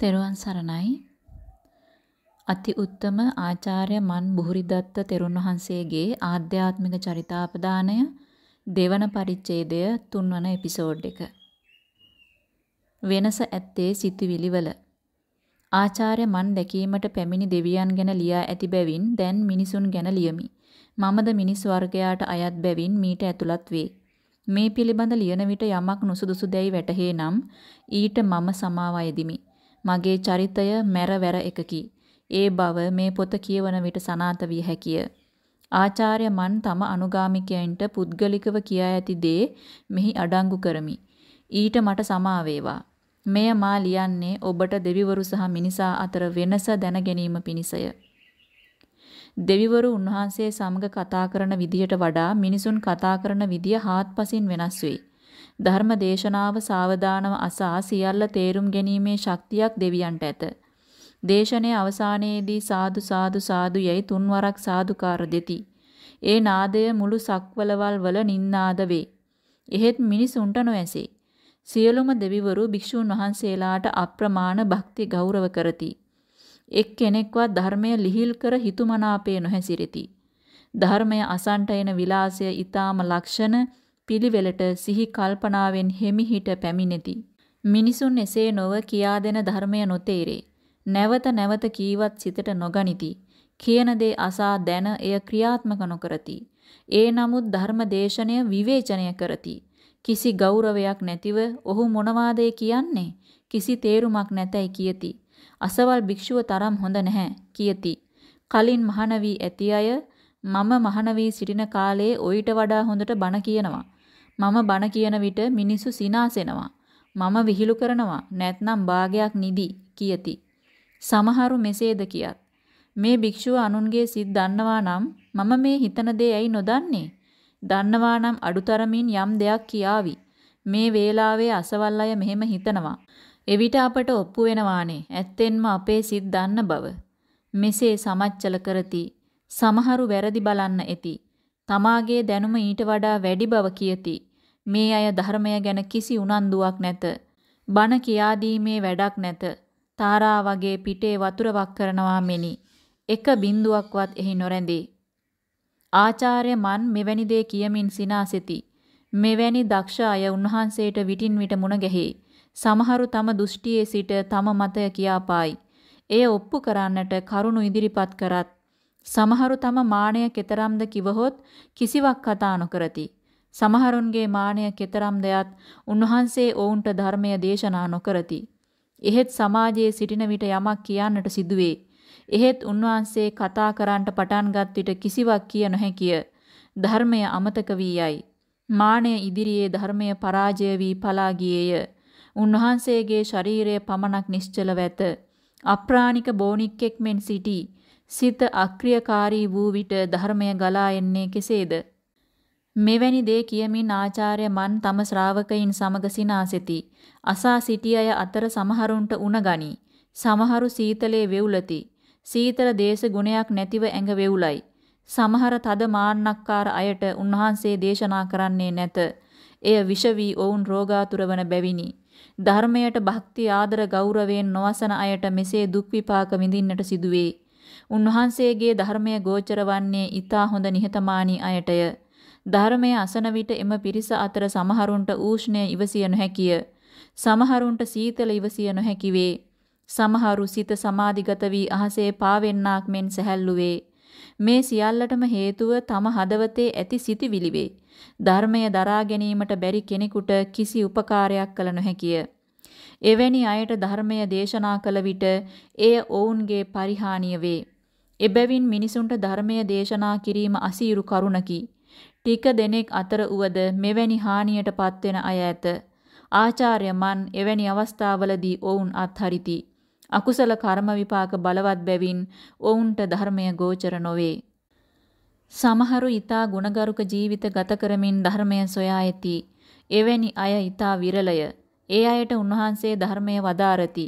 තෙරුවන් සරණයි. අති උත්තම ආචාර්ය මන් බුහුරිදත්ත තෙරුන් වහන්සේගේ ආධ්‍යාත්මික චරිතාපදානය දෙවන පරිච්ඡේදය තුන්වන එපිසෝඩ් එක. වෙනස ඇත්තේ සිතුවිලි වල. ආචාර්ය මන් දැකීමට පැමිණි දෙවියන් ගැන ලියා ඇති බැවින් දැන් මිනිසුන් ගැන ලියමි. මමද මිනිස් වර්ගයාට අයත් බැවින් මීට ඇතුළත් වේ. මේ පිළිබඳ ලියන විට යමක් නුසුදුසු දැයි වැටහේ නම් ඊට මම සමාව අයදිමි. මගේ චරිතය මැරවැර එකකි. ඒ බව මේ පොත කියවන විට සනාත විය හැකිය. ආචාර්ය මන් තම අනුගාමිකයන්ට පුද්ගලිකව කියා ඇති දේ මෙහි අඩංගු කරමි. ඊට මට සමා වේවා. මෙය මා ලියන්නේ ඔබට දෙවිවරු සහ මිනිසා අතර වෙනස දැන ගැනීම පිණිසය. දෙවිවරු උන්වහන්සේ සමග කතා කරන විදියට වඩා මිනිසුන් කතා කරන විදිය හාත්පසින් වෙනස් වෙයි. ධර්ම දේශනාව සාවධානව අසා සියල්ල තේරුම් ගැනීමේ ශක්තියක් දෙවියන්ට ඇත. දේශනයේ අවසානයේදී සාදු සාදු සාදු යයි තුන්වරක් සාදුකාර දෙති. ඒ නාදය මුළු සක්වලවල් වල නින්නාද වේ. එහෙත් මිනිසුන්ට නොඇසේ. සියලුම දෙවිවරු භික්ෂූන් වහන්සේලාට අප්‍රමාණ භක්ති ගෞරව කරති. එක් කෙනෙක්වත් ධර්මය ලිහිල් කර හිතුමනාපේ නොහැසිරෙති. ධර්මය අසන්ට එන විලාසය ඊටාම ලක්ෂණ පිළිවෙලට සිහි කල්පනාවෙන් හිමිහිට පැමිණෙති. මිනිසුන් එසේ නොව කියා දෙන ධර්මය නොතේරේ. නැවත නැවත කීවත් සිතට නොගනිති. කියන දේ අසා දැන එය ක්‍රියාත්මක නොකරති. ඒ නමුත් ධර්ම දේශනය විවේචනය කරති. කිසි ගෞරවයක් නැතිව ඔහු මොනවාදේ කියන්නේ? කිසි තේරුමක් නැතයි කියති. අසවල් භික්ෂුව තරම් හොඳ නැහැ කියති. කලින් මහාන වී ඇති අය මම මහාන වී සිටින කාලයේ ඔయిత වඩා හොඳට බණ කියනවා. මම බණ කියන විට මිනිස්සු සිනාසෙනවා. මම විහිළු කරනවා නැත්නම් භාගයක් නිදි කියති. සමහරු මෙසේද කියත්. මේ භික්ෂුව අනුන්ගේ සිත් දන්නවා නම් මම මේ හිතන දේ ඇයි නොදන්නේ? දන්නවා නම් අඩුතරමින් යම් දෙයක් කියාවි. මේ වේලාවේ අසවල් අය මෙහෙම හිතනවා. එවිට අපට ඔප්පු වෙනවානේ. ඇත්තෙන්ම අපේ සිත් දන්න බව. මෙසේ සමච්චල කරති. සමහරු වැරදි බලන්න ඇති. තමාගේ දැනුම ඊට වඩා වැඩි බව කියති. මේ අය ධර්මය ගැන කිසි උනන්දුවක් නැත. බණ කියා දීමේ වැඩක් නැත. තාරා වගේ පිටේ වතුර වක් කරනවා මෙනි. එක බිඳුවක්වත් එහි නොරැඳේ. ආචාර්ය මන් මෙවැනි දේ කියමින් සිනාසෙති. මෙවැනි දක්ෂ අය උන්වහන්සේට විටින් විට මුණ ගැහේ. සමහරු තම දෘෂ්ටියේ සිට තම මතය කියාපායි. එය ඔප්පු කරන්නට කරුණු ඉදිරිපත් කරත් සමහරු තම මාණය කෙතරම්ද කිවහොත් කිසිවක් කතා නොකරති. සමහරුන්ගේ මානය කෙතරම් දයත් උන්වහන්සේ ඔවුන්ට ධර්මය දේශනා නොකරති. එහෙත් සමාජයේ සිටින විට යමක් කියන්නට සිදුවේ. එහෙත් උන්වහන්සේ කතා කරන්නට පටන්ගත් විට කිසිවක් කිය නොහැකිය. ධර්මය අමතක වී යයි. මානය ඉදිරියේ ධර්මය පරාජය වී පලා ගියේය. උන්වහන්සේගේ ශරීරය පමණක් නිශ්චලව ඇත. අප්‍රාණික බෝනික්ෙක් මෙන් සිටි. සිත අක්‍රියකාරී වූ විට ධර්මය ගලා එන්නේ කෙසේද? මෙවැනි දේ කියමින් ආචාර්ය මන් තම ශ්‍රාවකයින් සමග සිනාසෙති. අසා සිටි අය අතර සමහරුන්ට උණ ගනි. සමහරු සීතලේ වෙවුලති. සීතල දේශ ගුණයක් නැතිව ඇඟ වෙවුලයි. සමහර තද මාන්නක්කාර අයට උන්වහන්සේ දේශනා කරන්නේ නැත. එය විෂ වී ඔවුන් රෝගාතුර වන බැවිනි. ධර්මයට භක්ති ආදර ගෞරවයෙන් නොවසන අයට මෙසේ දුක් විපාක විඳින්නට සිදුවේ. උන්වහන්සේගේ ධර්මය ගෝචර වන්නේ ඊතා හොඳ නිහතමානී අයටය. ධර්මය අසන විට එම පිරිස අතර සමහරුන්ට ඌෂ්ණය ඉවසිය නොහැකිය. සමහරුන්ට සීතල ඉවසිය නොහැකි වේ. සමහරු සිත සමාධිගත වී අහසේ පාවෙන්නාක් මෙන් සැහැල්ලු වේ. මේ සියල්ලටම හේතුව තම හදවතේ ඇති සිටිවිලි වේ. ධර්මය දරා ගැනීමට බැරි කෙනෙකුට කිසි උපකාරයක් කළ නොහැකිය. එවැනි අයට ධර්මය දේශනා කළ විට එය ඔවුන්ගේ පරිහානිය වේ. එබැවින් මිනිසුන්ට ධර්මය දේශනා කිරීම අසීරු කරුණකි. ටික දෙනෙක් අතර උවද මෙවැනි හානියට පත්වෙන අය ඇත. ආචාර්ය මන් එවැනි අවස්ථාවලදී ඔවුන් අත්හරිති. අකුසල කර්ම විපාක බලවත් බැවින් ඔවුන්ට ධර්මය ගෝචර නොවේ. සමහරු ඊතා ගුණගරුක ජීවිත ගත කරමින් ධර්මය සොයා ඇති. එවැනි අය ඊතා විරලය. ඒ අයට උන්වහන්සේ ධර්මය වදාරති.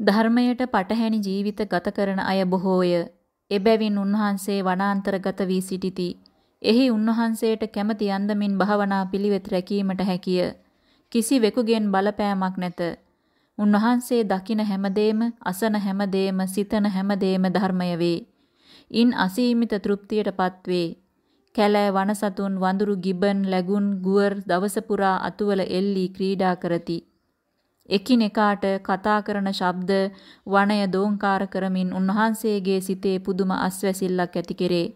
ධර්මයට පටහැනි ජීවිත ගත කරන අය බොහෝය. එබැවින් උන්වහන්සේ වනාන්තරගත වී සිටිති. එහි උන්වහන්සේට කැමති අන්දමින් භාවනා පිළිවෙත් රැකීමට හැකිය. කිසිවෙකුගෙන් බලපෑමක් නැත. උන්වහන්සේ දකින හැමදේම, අසන හැමදේම, සිතන හැමදේම ධර්මය වේ. ඉන් අසීමිත තෘප්තියටපත් වේ. කැලෑ වනසතුන් වඳුරු ගිබන් läගුන් ගුවර් දවස පුරා අතුවල එල්ලී ක්‍රීඩා කරති. එකිනෙකාට කතා කරන ශබ්ද වනය දෝංකාර කරමින් උන්වහන්සේගේ සිතේ පුදුම අස්වැසිල්ලක් ඇති කෙරේ.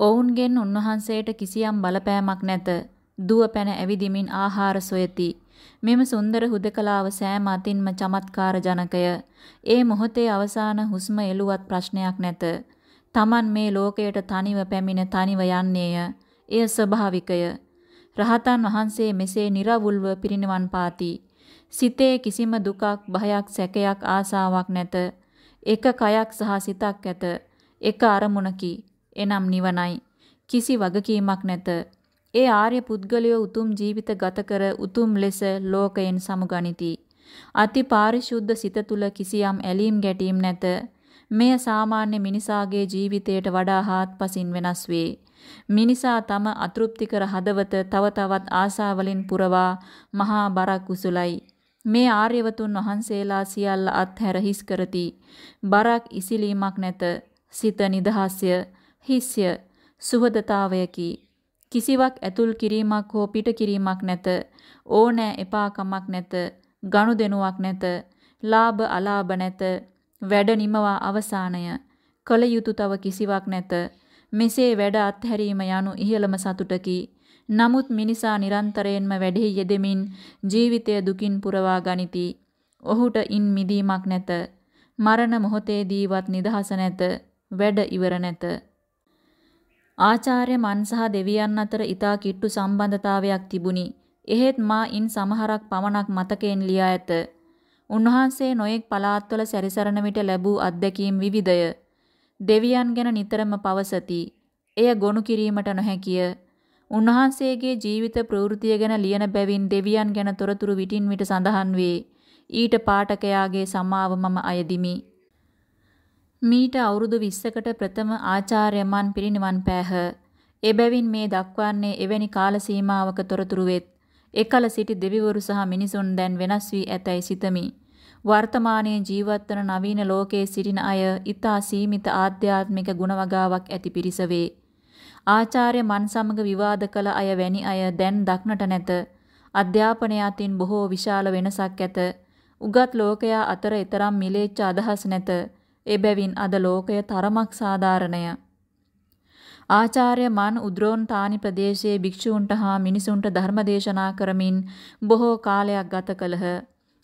ඔවුන්ගෙන් උන්වහන්සේට කිසියම් බලපෑමක් නැත. දුව පැන ඇවිදිමින් ආහාර සොයති. මෙම සුන්දර හුදකලාව සෑම අතින්ම චමත්කාර ජනකය. ඒ මොහොතේ අවසාන හුස්ම එළුවත් ප්‍රශ්නයක් නැත. Taman මේ ලෝකයට තනිව පැමිණ තනිව යන්නේය. එය ස්වභාවිකය. රහතන් වහන්සේ මෙසේ निराවුල්ව පිරිනිවන් පාති. සිතේ කිසිම දුකක්, භයක්, සැකයක්, ආසාවක් නැත. එක කයක් සහ සිතක් ඇත. එක අරමුණකි. එනම් නිවනයි. කිසි වගකීමක් නැත. ඒ ආර්ය පුද්ගලයෝ උතුම් ජීවිත ගත කර උතුම් ලෙස ලෝකයෙන් සමුගනිති. අති පාරිශුද්ධ සිත තුල කිසියම් ඇලීම් ගැටීම් නැත. මෙය සාමාන්‍ය මිනිසාගේ ජීවිතයට වඩා හාත්පසින් වෙනස් වේ. මිනිසා තම අතෘප්තිකර හදවත තව තවත් ආසාවලින් පුරවා මහා බරක් උසුලයි. මේ ආර්යවතුන් වහන්සේලා සියල්ල අත්හැර හිස් කරති. බරක් ඉසිලීමක් නැත. සිත නිදහස්ය, හිස්ය, සුහදතාවයකි. කිසිවක් ඇතුල් කිරීමක් හෝ පිට කිරීමක් නැත. ඕනෑ එපාකමක් නැත. ගනුදෙනුවක් නැත. ලාභ අලාභ නැත. වැඩ නිමවා අවසානය. කල යුතු තව කිසිවක් නැත. මෙසේ වැඩ අත්හැරීම යනු ඉහළම සතුටකි. නමුත් මිනිසා නිරන්තරයෙන්ම වැඩෙහි යෙදෙමින් ජීවිතය දුකින් පුරවා ගනිති. ඔහුට ඉන් මිදීමක් නැත. මරණ මොහොතේදීවත් නිදහස නැත. වැඩ ඉවර නැත. ආචාර්ය මන් සහ දෙවියන් අතර ඊතා කිට්ටු සම්බන්ධතාවයක් තිබුණි. එහෙත් මා ඉන් සමහරක් පමණක් මතකයෙන් ලියා ඇත. උන්වහන්සේ නොයෙක් පළාත්වල සැරිසරන විට ලැබූ අත්දැකීම් විවිධය. දෙවියන් ගැන නිතරම පවසති. එය ගොනු කිරීමට නොහැකිය. උන්වහන්සේගේ ජීවිත ප්‍රවෘත්තිය ගැන ලියන බැවින් දෙවියන් ගැන තොරතුරු විටින් විට සඳහන් වේ. ඊට පාඨකයාගේ සමාව මම අයදිමි. මීට අවුරුදු 20කට ප්‍රථම ආචාර්යමන් පිරිනිවන් පෑහ. එබැවින් මේ දක්වන්නේ එවැනි කාල සීමාවක තොරතුරු වෙත්. එකල සිටි දෙවිවරු සහ මිනිසුන් දැන් වෙනස් වී ඇතැයි සිතමි. වර්තමානයේ ජීවත් වන නවීන ලෝකයේ සිටින අය ඊතා සීමිත ආධ්‍යාත්මික ගුණවගාවක් ඇති පිරිස වේ. ආචාර්ය මන් සමග විවාද කළ අය වැනි අය දැන් දක්නට නැත. අධ්‍යාපනය අතින් බොහෝ විශාල වෙනසක් ඇත. උගත් ලෝකයා අතර ඊතරම් මිලේච්ඡ අදහස් නැත. එබැවින් අද ලෝකය තරමක් සාධාරණය. ආචාර්ය මන් උද්‍රෝන් තානි ප්‍රදේශයේ භික්ෂූන්ට හා මිනිසුන්ට ධර්ම දේශනා කරමින් බොහෝ කාලයක් ගත කළහ.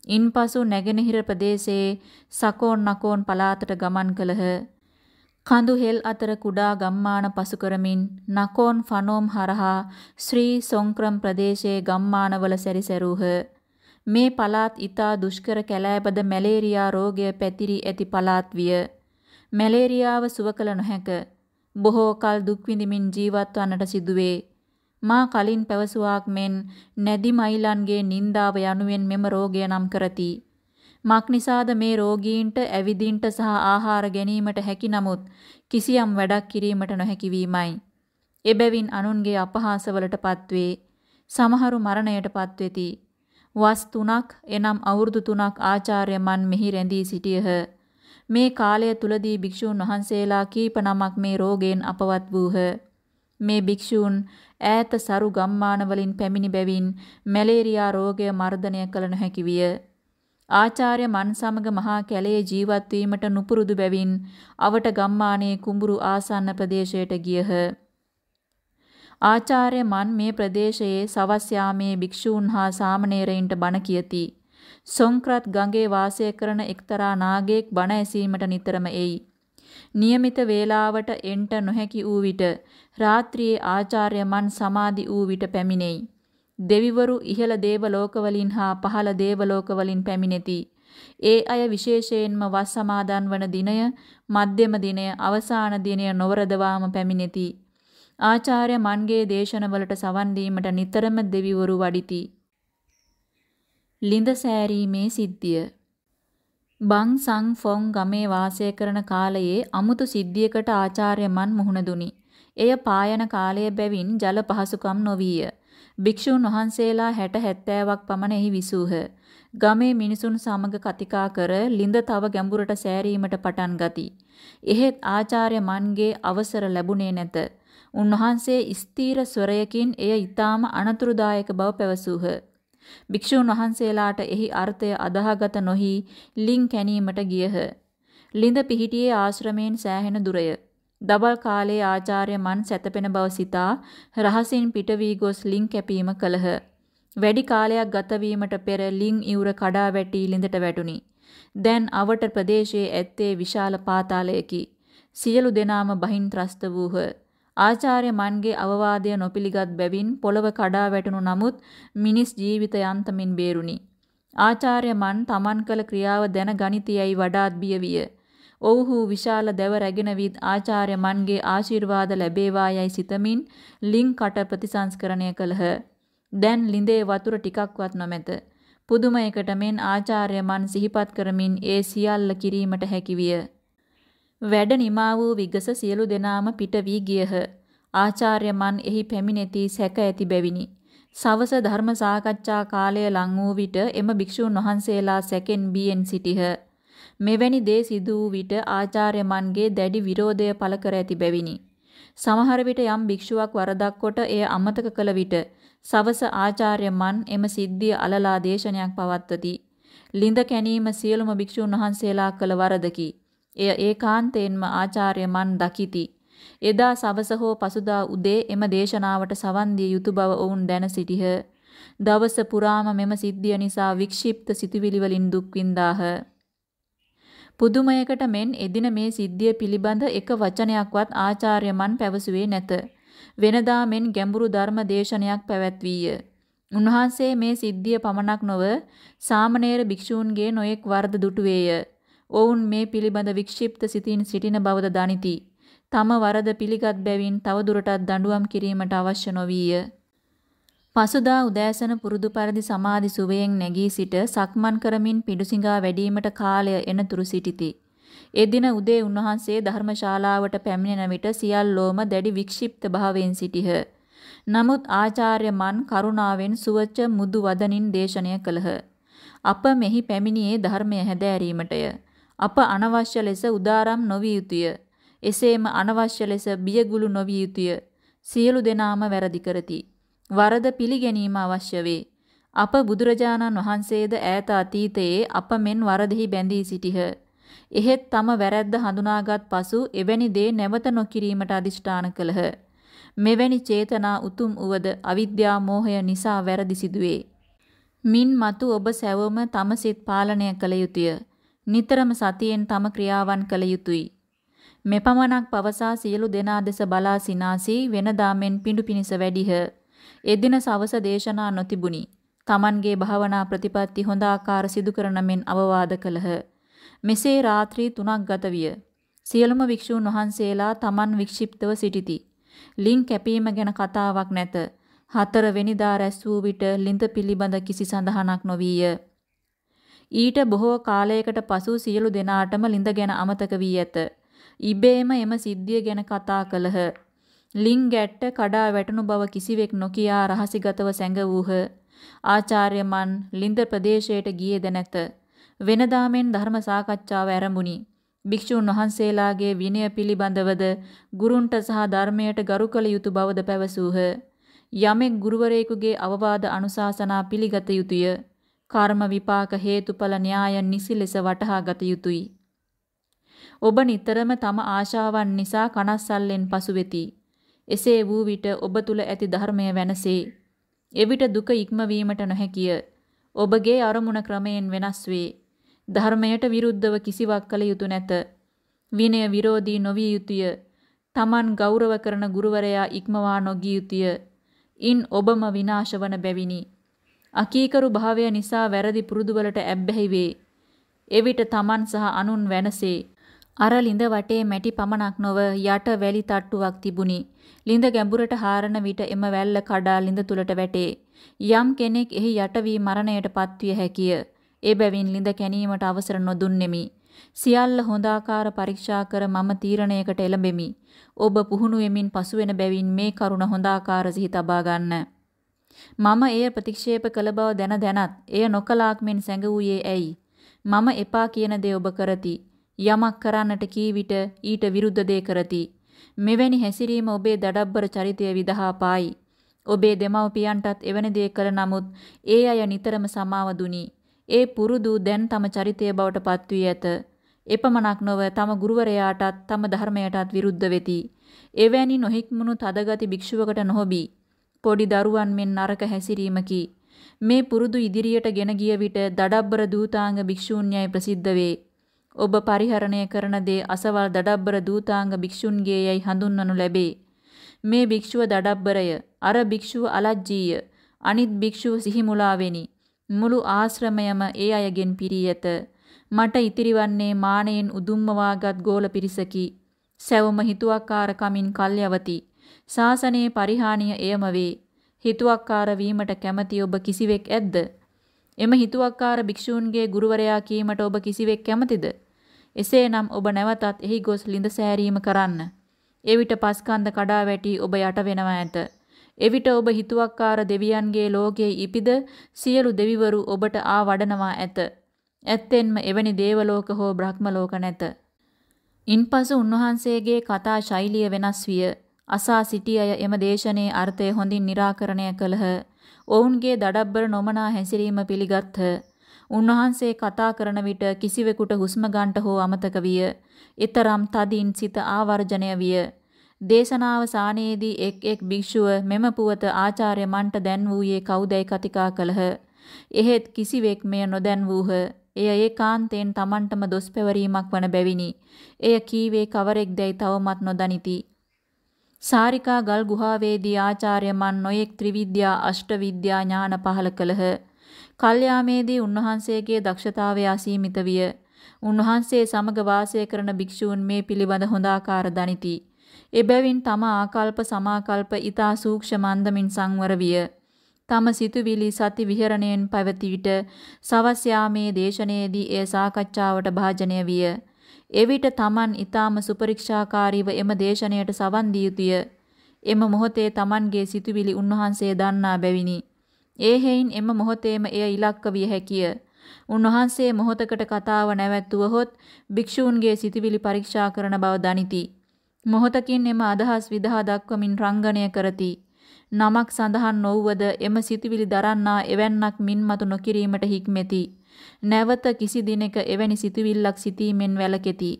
ඉන්පසු නැගෙනහිර ප්‍රදේශයේ සකෝන් නකෝන් පළාතට ගමන් කළහ. කඳු හෙල් අතර කුඩා ගම්මාන පසු කරමින් නකෝන් ෆනෝම් හරහා ශ්‍රී සොංක්‍රම් ප්‍රදේශයේ ගම්මානවල සැරිසැරූහ. මේ පළාත් ඊතා දුෂ්කර කැලෑබද මැලේරියා රෝගය පැතිරී ඇති පළාත් විය. මැලේරියාව සුව කළ නොහැක. බොහෝ කල දුක් විඳිමින් ජීවත් වන්නට සිදුවේ. මා කලින් පැවසුවාක් මෙන් නැදි මයිලන්ගේ නින්දාව යනුවෙන් මෙම රෝගය නම් කරති. මක් නිසාද මේ රෝගීන්ට ඇවිදින්ට සහ ආහාර ගැනීමට හැකි නමුත් කිසියම් වැඩක් කිරීමට නොහැකි වීමයි. එබැවින් අනුන්ගේ අපහාසවලට පත්වේ. සමහරු මරණයට පත්වෙති. වස් 3ක් එනම් අවුරුදු 3ක් ආචාර්ය මන් මෙහි රැඳී සිටියහ. මේ කාලය තුලදී භික්ෂූන් වහන්සේලා කීප නමක් මේ රෝගයෙන් අපවත් වූහ. මේ භික්ෂූන් ඈත සරු ගම්මාන වලින් පැමිණි බැවින් මැලේරියා රෝගය මර්ධනය කළ නොහැකි විය. ආචාර්ය මන් සමග මහා කැලේ ජීවත් වීමට නුපුරුදු බැවින් අවට ගම්මානයේ කුඹුරු ආසන්න ප්‍රදේශයට ගියහ. ආචාර්ය මන් මේ ප්‍රදේශයේ සවස් යාමේ භික්ෂූන් හා සාමණේරයින්ට බණ කියති. සොංක්‍රත් ගඟේ වාසය කරන එක්තරා නාගයෙක් බණ ඇසීමට නිතරම එයි. નિયમિત වේලාවට එන්ට නොහැකි වූ විට රාත්‍රියේ ආචාර්ය මන් සමාදි වූ විට පැමිණෙයි. දෙවිවරු ඉහළ දේව ලෝකවලින් හා පහළ දේව ලෝකවලින් පැමිණෙති. ඒ අය විශේෂයෙන්ම වස් සමාදන් වන දිනය, මධ්‍යම දිනය, අවසාන දිනය නොවරදවාම පැමිණෙති. ආචාර්ය මන්ගේ දේශනවලට සවන් දීමට නිතරම දෙවිවරු වඩිති. ලිඳ සෑරීමේ සිද්ධිය බං සං ෆොං ගමේ වාසය කරන කාලයේ අමුතු සිද්ධියකට ආචාර්ය මන් මුහුණ දුනි. එය පායන කාලය බැවින් ජල පහසුකම් නොවිය. භික්ෂූන් වහන්සේලා 60 70ක් පමණ එහි විසූහ. ගමේ මිනිසුන් සමග කතිකා කර ලිඳ තව ගැඹුරට සෑරීමට පටන් ගති. එහෙත් ආචාර්ය මන්ගේ අවසර ලැබුණේ නැත. උන්වහන්සේ ස්ථීර ස්වරයකින් එය ඊටාම අනතුරුදායක බව පැවසූහ. භික්ෂූන් වහන්සේලාට එහි අර්ථය අදාහගත නොහි ලින් කැනීමට ගියහ. ලිඳ පිහිටියේ ආශ්‍රමයෙන් සෑහෙන දුරය. දබල් කාලයේ ආචාර්ය මන් සැතපෙන බව සිතා රහසින් පිට වී ගොස් ලින් කැපීම කළහ. වැඩි කාලයක් ගත වීමට පෙර ලින් ඉවුර කඩා වැටි ලිඳට වැටුනි. දැන් අවට ප්‍රදේශයේ ඇත්තේ විශාල පාතාලයකි. සියලු දෙනාම බහින් ත්‍රස්ත වූහ. ආචාර්ය මන්ගේ අවවාදය නොපිළිගත් බැවින් පොළව කඩා වැටුණු නමුත් මිනිස් ජීවිත යන්තමින් බේරුණි. ආචාර්ය මන් තමන් කළ ක්‍රියාව දැන ගනිතියයි වඩාත් බිය විය. ඔව්හු විශාල දැව රැගෙන විත් ආචාර්ය මන්ගේ ආශිර්වාද ලැබේවා යයි සිතමින් ලිං කට ප්‍රතිසංස්කරණය කළහ. දැන් ලිඳේ වතුර ටිකක්වත් නොමැත. පුදුමයකට මෙන් ආචාර්ය මන් සිහිපත් කරමින් ඒ සියල්ල කිරීමට හැකි විය. වැඩ නිමා වූ විගස සියලු දෙනාම පිට වී ගියහ. ආචාර්ය මන් එහි පැමිණෙති සැක ඇති බැවිනි. සවස ධර්ම සාකච්ඡා කාලය ලං වූ විට එම භික්ෂූන් වහන්සේලා සැකෙන් බියෙන් සිටිහ. මෙවැනි දේ සිදු වූ විට ආචාර්ය මන්ගේ දැඩි විරෝධය පළ කර ඇති බැවිනි. සමහර විට යම් භික්ෂුවක් වරදක් කොට එය අමතක කළ විට සවස ආචාර්ය මන් එම සිද්ධිය අලලා දේශනයක් පවත්වති. ලිඳ කැනීම සියලුම භික්ෂූන් වහන්සේලා කළ වරදකි. එය ඒකාන්තයෙන්ම ආචාර්ය මන් දකිති. එදා සවස හෝ පසුදා උදේ එම දේශනාවට සවන් දිය යුතු බව ඔවුන් දැන සිටිහ. දවස පුරාම මෙම සිද්ධිය නිසා වික්ෂිප්ත සිතුවිලි වලින් දුක් විඳාහ. පුදුමයකට මෙන් එදින මේ සිද්ධිය පිළිබඳ එක වචනයක්වත් ආචාර්ය මන් පැවසුවේ නැත. වෙනදා මෙන් ගැඹුරු ධර්ම දේශනයක් පැවැත්වීය. උන්වහන්සේ මේ සිද්ධිය පමණක් නොව සාමණේර භික්ෂූන්ගේ නොයෙක් වරද දුටුවේය. ඔවුන් මේ පිළිබඳ වික්ෂිප්ත සිතින් සිටින බවද දනිති. තම වරද පිළිගත් බැවින් තවදුරටත් දඬුවම් කිරීමට අවශ්‍ය නොවිය. පසුදා උදෑසන පුරුදු පරිදි සමාධි සුවයෙන් නැගී සිට සක්මන් කරමින් පිඩුසිඟා වැඩීමට කාලය එනතුරු සිටිති. එදින උදේ උන්වහන්සේ ධර්මශාලාවට පැමිණෙන විට සියල්ලෝම දැඩි වික්ෂිප්ත භාවයෙන් සිටිහ. නමුත් ආචාර්ය මන් කරුණාවෙන් සුවච මුදු වදනින් දේශනය කළහ. අප මෙහි පැමිණියේ ධර්මය හැදෑරීමටය. අප අනවශ්‍ය ලෙස උදාරම් නොවිය යුතුය. එසේම අනවශ්‍ය ලෙස බියගුළු නොවිය යුතුය. සියලු දෙනාම වැරදි කරති. වරද පිළිගැනීම අවශ්‍ය වේ. අප බුදුරජාණන් වහන්සේද ඈත අතීතයේ අප මෙන් වරදෙහි බැඳී සිටිහ. එහෙත් තම වැරැද්ද හඳුනාගත් පසු එවැනි දේ නැවත නොකිරීමට අදිෂ්ඨාන කළහ. මෙවැනි චේතනා උතුම් උවද අවිද්‍යා මෝහය නිසා වැරදි සිදුවේ. මින් මතු ඔබ සැවොම තම සිත් පාලනය කළ යුතුය. නිතරම සතියෙන් තම ක්‍රියාවන් කළ යුතුය. මෙපමණක් පවසා සියලු දෙනා දෙස බලා සිනාසී වෙනදාමෙන් පිඬු පිනිස වැඩිහ. එදින සවස දේශනා නොතිබුණි. Tamanගේ භාවනා ප්‍රතිපatti හොඳ ආකාර සිදු කරන මෙන් අවවාද කළහ. මෙසේ රාත්‍රී 3ක් ගත විය. සියලුම වික්ෂූන් වහන්සේලා Taman වික්ෂිප්තව සිටිති. ලින් කැපීම ගැන කතාවක් නැත. හතර වෙනිදා රැස් වූ විට ලිඳ පිළිබඳ කිසි සඳහනක් නොවිය. ඊට බොහෝ කාලයකට පසු සියලු දෙනාටම ලිඳ ගැන අමතක වී ඇත. ඉබේම එම සිද්ධිය ගැන කතා කළහ. ලින් ගැට්ට කඩා වැටුණු බව කිසිවෙක් නොකියා රහසිගතව සැඟවූහ. ආචාර්ය මන් ලිඳ ප්‍රදේශයට ගියේද නැත. වෙනදාමෙන් ධර්ම සාකච්ඡාව ආරම්භුණි. භික්ෂුන් වහන්සේලාගේ විනය පිළිබඳවද ගුරුන්ට සහ ධර්මයට ගරු කළ යුතු බවද පැවසූහ. යමෙක් ගුරුවරයෙකුගේ අවවාද අනුශාසනා පිළිගත යුතුය. කර්ම විපාක හේතුඵල න්‍යාය නිසි ලෙස වටහා ගත යුතුය. ඔබ නිතරම තම ආශාවන් නිසා කනස්සල්ලෙන් පසු වෙති. එසේ වූ විට ඔබ තුල ඇති ධර්මය වෙනසේ. එවිට දුක ඉක්මවීමට නොහැකිය. ඔබගේ අරමුණ ක්‍රමයෙන් වෙනස් වේ. ධර්මයට විරුද්ධව කිසිවක් කළ යුතු නැත. විනය විරෝධී නොවිය යුතුය. Taman ගෞරව කරන ගුරුවරයා ඉක්මවා නොගිය යුතුය. ඉන් ඔබම විනාශ වන බැවිනි. අකීකරු භාවය නිසා වැරදි පුරුදුවලට ඇබ්බැහි වේ. එවිට Taman සහ අනුන් වෙනසේ. අර ලිඳ වටේ මැටි පමණක් නොව යට වැලි තට්ටුවක් තිබුණි. ලිඳ ගැඹුරට හාරන විට එම වැල්ල කඩා ලිඳ තුලට වැටේ. යම් කෙනෙක් එහි යට වී මරණයට පත්විය හැකිය. එබැවින් ලිඳ කැණීමට අවසර නොදුන්නෙමි. සියල්ල හොඳාකාර පරීක්ෂා කර මම තීරණයකට එළඹෙමි. ඔබ පුහුණු වෙමින් පසුවෙන බැවින් මේ කරුණ හොඳාකාර සිහි තබා ගන්න. මම එය ප්‍රතික්ෂේප කළ බව දැන දැනත් එය නොකලාක් මෙන් සැඟවුයේ ඇයි? මම එපා කියන දේ ඔබ කරති. යමක් කරන්නට කී විට ඊට විරුද්ධ දේ කරති. මෙවැනි හැසිරීම ඔබේ දඩබ්බර චරිතය විදහා පායි. ඔබේ දෙමව්පියන්ටත් එවැනි දේ කළ නමුත් ඒ අය නිතරම සමාව දුනි. ඒ පුරුදු දැන් තම චරිතය බවට පත් වී ඇත. එපමණක් නොව තම ගුරුවරයාටත් තම ධර්මයටත් විරුද්ධ වෙති. එවැනි නොහික්මුණු තදගති භික්ෂුවකට නොහොබී. පොඩි දරුවන් මෙන් නරක හැසිරීමකි. මේ පුරුදු ඉදිරියට ගෙන ගිය විට දඩබ්බර දූතාංග භික්ෂූන්‍යයි ප්‍රසිද්ධ වේ. ඔබ පරිහරණය කරන දේ අසවල් දඩබ්බර දූතාංග භික්ෂුන්ගේ යයි හඳුන්වනු ලැබේ. මේ භික්ෂුව දඩබ්බරය, අර භික්ෂුව අලජ්ජීය, අනිත් භික්ෂුව සිහිමුලාවෙනි. මුළු ආශ්‍රමයම ඒ අයගෙන් පිරී ඇත. මට ඉතිරිවන්නේ මානෙන් උදුම්මවාගත් ගෝල පිරිසකි. සැවොම හිතුවක්කාර කමින් කල්යවති. ශාසනයේ පරිහානිය එයම වේ. හිතුවක්කාර වීමට කැමති ඔබ කිසිවෙක් ඇද්ද? එම හිතුවක්කාර භික්ෂූන්ගේ ගුරුවරයා කීමට ඔබ කිසිවෙක් කැමතිද? එසේනම් ඔබ නැවතත් එහි ගොස් ලිඳ සෑරීම කරන්න. එවිට පස්කන්ධ කඩා වැටි ඔබ යට වෙනවා ඇත. එවිට ඔබ හිතුවක්කාර දෙවියන්ගේ ලෝකයේ ඉපිද සියලු දෙවිවරු ඔබට ආ වඩනවා ඇත. ඇත්තෙන්ම එවැනි දේවලෝක හෝ බ්‍රහ්මලෝක නැත. ඉන්පසු උන්වහන්සේගේ කතා ශෛලිය වෙනස් විය. අසා සිටි අය එම දේශනේ අර්ථය හොඳින් निराකරණය කළහ. ඔවුන්ගේ දඩබ්බර නොමනා හැසිරීම පිළිගත්හ. උන්වහන්සේ කතා කරන විට කිසිවෙකුට හුස්ම ගන්නට හෝ අමතක විය. ඊතරම් තදින් සිත ආවර්ජනය විය. දේශනාව සානයේදී එක් එක් භික්ෂුව මෙම පුවත ආචාර්ය මන්ට දැන් වූයේ කවුදැයි කතිකා කළහ. එහෙත් කිසිවෙක් මෙය නොදැන් වූහ. එය ඒකාන්තයෙන් Tamanටම දොස් පැවරීමක් වන බැවිනි. එය කීවේ කවරෙක්දැයි තවමත් නොදනිති. සාරිකා ගල් ගුහාවේදී ආචාර්ය මන් නොයෙක් ත්‍රිවිද්‍යා අෂ්ටවිද්‍යා ඥාන පහල කළහ. කල්යාමේදී උන්වහන්සේගේ දක්ෂතාවය අසීමිත විය. උන්වහන්සේ සමග වාසය කරන භික්ෂූන් මේ පිළිබඳ හොඳාකාර දනිති. එබැවින් තම ආකල්ප සමාකල්ප ඊතා සූක්ෂම අන්දමින් සංවර විය. තම සිතුවිලි සති විහරණයෙන් පැවති විට සවස් යාමේ දේශනයේදී එය සාකච්ඡාවට භාජනය විය. එවිට Taman ඊටාම සුපරික්ෂාකාරීව එම දේශනයට සවන් දිය යුතුය. එම මොහොතේ Tamanගේ සිතුවිලි උන්වහන්සේ දන්නා බැවිනි. ඒ හේයින් එම මොහොතේම එය ඉලක්ක විය හැකිය. උන්වහන්සේ මොහොතකට කතාව නැවැත්තුවහොත් භික්ෂූන්ගේ සිතුවිලි පරීක්ෂා කරන බව දනිති. මොහොතකින් එම අදහස් විදහා දක්වමින් රංගනය කරති. නමක් සඳහන් නොවුවද එම සිතුවිලි දරන්නා එවන්නක් මින්මතු නොකිරීමට හික්මෙති. නැවත කිසි දිනක එවැනි සිතුවිල්ලක් සිතීමෙන් වැළකෙති.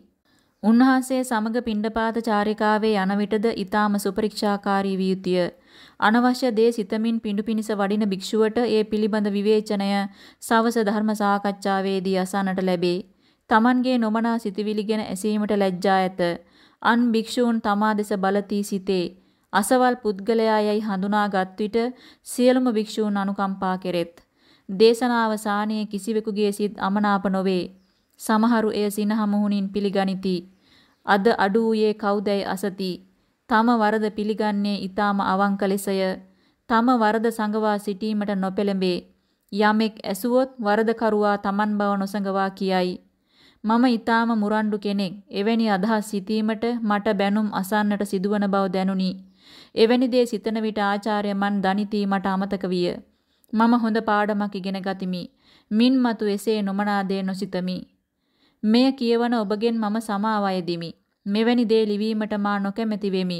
උන්වහන්සේ සමග පිණ්ඩපාත චාරිකාවේ යන විටද ඊටාම සුපරික්ෂාකාරී විය යුතුය. අනවශ්‍ය දේ සිතමින් පිඬු පිනිස වඩින භික්ෂුවට ඒ පිළිබඳ විවේචනය සවස ධර්ම සාකච්ඡාවේදී අසන්නට ලැබේ. Tamanගේ නොමනා සිතුවිලි ගැන ඇසීමට ලැජ්ජා ඇත. අන් භික්ෂූන් තමා දෙස බලති සිතේ. අසවල් පුද්ගලයා යයි හඳුනාගත් විට සියලුම භික්ෂූන් අනුකම්පා කෙරෙත්. දේශනාව සානයේ කිසිවෙකුගේ සිත් අමනාප නොවේ. සමහරු එය සිනහ මුහුණින් පිළිගනිති. අද අඩු වූයේ කවුදැයි අසති. තම වරද පිළිගන්නේ ඊටාම අවංක ලෙසය. තම වරද සංගවා සිටීමට නොපෙළඹේ. යමෙක් ඇසුවොත් වරදකරුවා Taman බව නොසඟවා කියයි. මම ඊටාම මුරණ්ඩු කෙනෙක්. එවැනි අදහස් සිටීමට මට බැනුම් අසන්නට සිදුවන බව දැනුනි. එවැනි දේ සිතන විට ආචාර්ය මන් දනිති මට අමතක විය. මම හොඳ පාඩමක් ඉගෙන ගතිමි. මින් මතු එසේ නොමනා දේ නොසිතමි. මෙය කියවන ඔබගෙන් මම සමාව අයදිමි. මෙවැනි දේ ලිවීමට මා නොකැමැති වෙමි.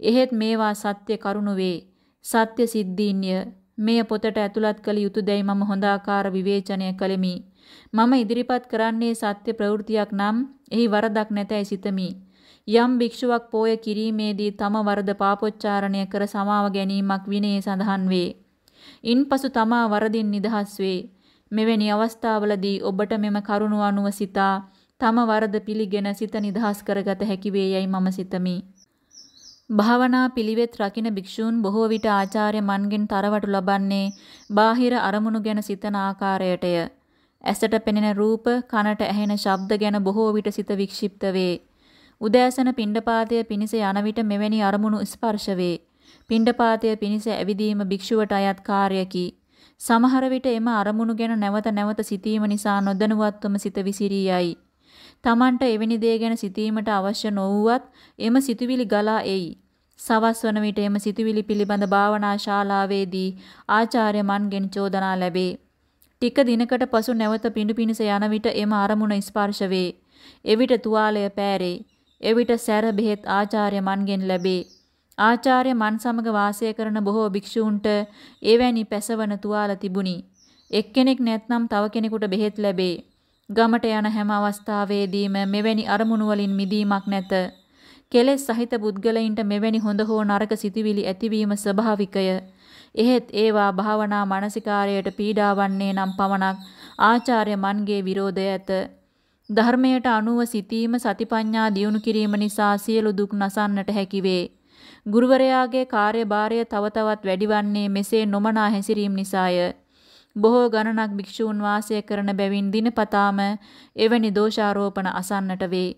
එහෙත් මේවා සත්‍ය කරුණු වේ. සත්‍ය සිද්ධීන්ය. මෙය පොතට ඇතුළත් කළ යුතුයදයි මම හොඳාකාර විවේචනය කළෙමි. මම ඉදිරිපත් කරන්නේ සත්‍ය ප්‍රවෘත්තියක් නම් එහි වරදක් නැතයි සිතමි. යම් භික්ෂුවක් පෝය කිරීමේදී තම වරද පාපොච්චාරණය කර සමාව ගැනීමක් විනයේ සඳහන් වේ. ඉන්පසු තමා වරදින් නිදහස් වේ. මෙවැනි අවස්ථාවලදී ඔබට මෙම කරුණ අනුව සිතා තම වරද පිළිගෙන සිත නිදහස් කරගත හැකි වේයයි මම සිතමි. භාවනා පිළිවෙත් රකින භික්ෂූන් බොහෝ විට ආචාර්ය මන්ගෙන් තරවටු ලබන්නේ බාහිර අරමුණු ගැන සිතන ආකාරයටය. ඇසට පෙනෙන රූප, කනට ඇහෙන ශබ්ද ගැන බොහෝ විට සිත වික්ෂිප්ත වේ. උදෑසන පිණ්ඩපාතය පිනිස යන විට මෙවැනි අරමුණු ස්පර්ශ වේ. පිණ්ඩපාතය පිණිස ඇවිදීම භික්ෂුවට අයත් කාර්යකි. සමහර විට එම අරමුණු ගැන නැවත නැවත සිතීම නිසා නොදැනුවත්වම සිත විසිරී යයි. Tamanට එවැනි දේ ගැන සිතීමට අවශ්‍ය නොවුවත් එම සිතුවිලි ගලා එයි. සවස් වන විට එම සිතුවිලි පිළිබඳ භාවනා ශාලාවේදී ආචාර්ය මන්ගෙන් චෝදනා ලැබේ. ටික දිනකට පසු නැවත පිඬු පිනිස යන විට එම අරමුණ ස්පර්ශ වේ. එවිට තුවාලය පෑරේ. එවිට සැර බෙහෙත් ආචාර්ය මන්ගෙන් ලැබේ. ආචාර්ය මන් සමග වාසය කරන බොහෝ භික්ෂූන්ට එවැනි පැසවන තුවාල තිබුණි. එක්කෙනෙක් නැත්නම් තව කෙනෙකුට බෙහෙත් ලැබේ. ගමට යන හැම අවස්ථාවේදීම මෙවැනි අරමුණු වලින් මිදීමක් නැත. කෙලෙස් සහිත පුද්ගලයින්ට මෙවැනි හොඳ හෝ නරක සිතිවිලි ඇතිවීම ස්වභාවිකය. එහෙත් ඒවා භාවනා මානසිකාරයට පීඩා වන්නේ නම් පමණක් ආචාර්ය මන්ගේ විරෝධය ඇත. ධර්මයට අනුව සිතීම සතිපඤ්ඤා දියුණු කිරීම නිසා සියලු දුක් නසන්නට හැකි වේ. ගුරුවරයාගේ කාර්යභාරය තව තවත් වැඩිවන්නේ මෙසේ නොමනා හැසිරීම නිසාය. බොහෝ ගණනක් භික්ෂූන් වාසය කරන බැවින් දිනපතාම එවැනි දෝෂාරෝපණ අසන්නට වේ.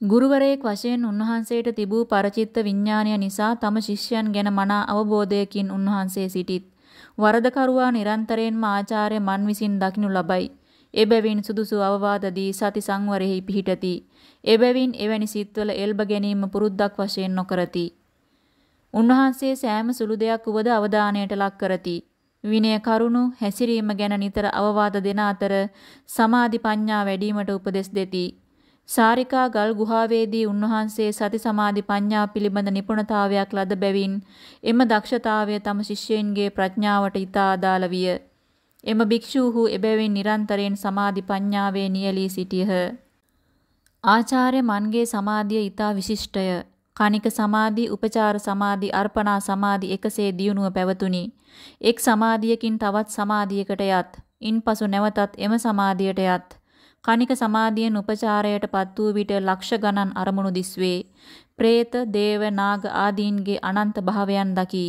ගුරුවරයෙක් වශයෙන් උන්වහන්සේට තිබූ පරචිත්ත විඥානය නිසා තම ශිෂ්‍යයන් ගැන මනා අවබෝධයකින් උන්වහන්සේ සිටිත්. වරදකරුවා නිරන්තරයෙන්ම ආචාර්ය මන් විසින් දකිනු ලබයි. එබැවින් සුදුසු අවවාද දී සති සංවරෙහි පිහිටති. එබැවින් එවැනි සිත්වල එල්බ ගැනීම පුරුද්දක් වශයෙන් නොකරති. උන්වහන්සේ සෑම සුළු දෙයක් උවද අවධානයට ලක් කරති. විනය කරුණු හැසිරීම ගැන නිතර අවවාද දෙන අතර සමාධි ප්‍රඥා වැඩිවීමට උපදෙස් දෙති. සාරිකා ගල් ගුහාවේදී උන්වහන්සේ සති සමාධි ප්‍රඥා පිළිබඳ නිපුණතාවයක් ලද බැවින් එම දක්ෂතාවය තම ශිෂ්‍යයින්ගේ ප්‍රඥාවට ඉතා අදාළ විය. එම භික්ෂූහු එබැවින් නිරන්තරයෙන් සමාධි ප්‍රඥාවේ නියලී සිටියහ. ආචාර්ය මන්ගේ සමාධිය ඊතා විශිෂ්ටය. කණික සමාධි, උපචාර සමාධි, අර්පණා සමාධි එකසේ දියුණුව පැවතුණි. එක් සමාධියකින් තවත් සමාධියකට යත්. ඉන්පසු නැවතත් එම සමාධියට යත්. කණික සමාධියෙන් උපචාරයටපත් වූ විට ලක්ෂ ගණන් අරමුණු දිස්වේ. പ്രേත, දේව, නාග ආදීන්ගේ අනන්ත භාවයන් දකි.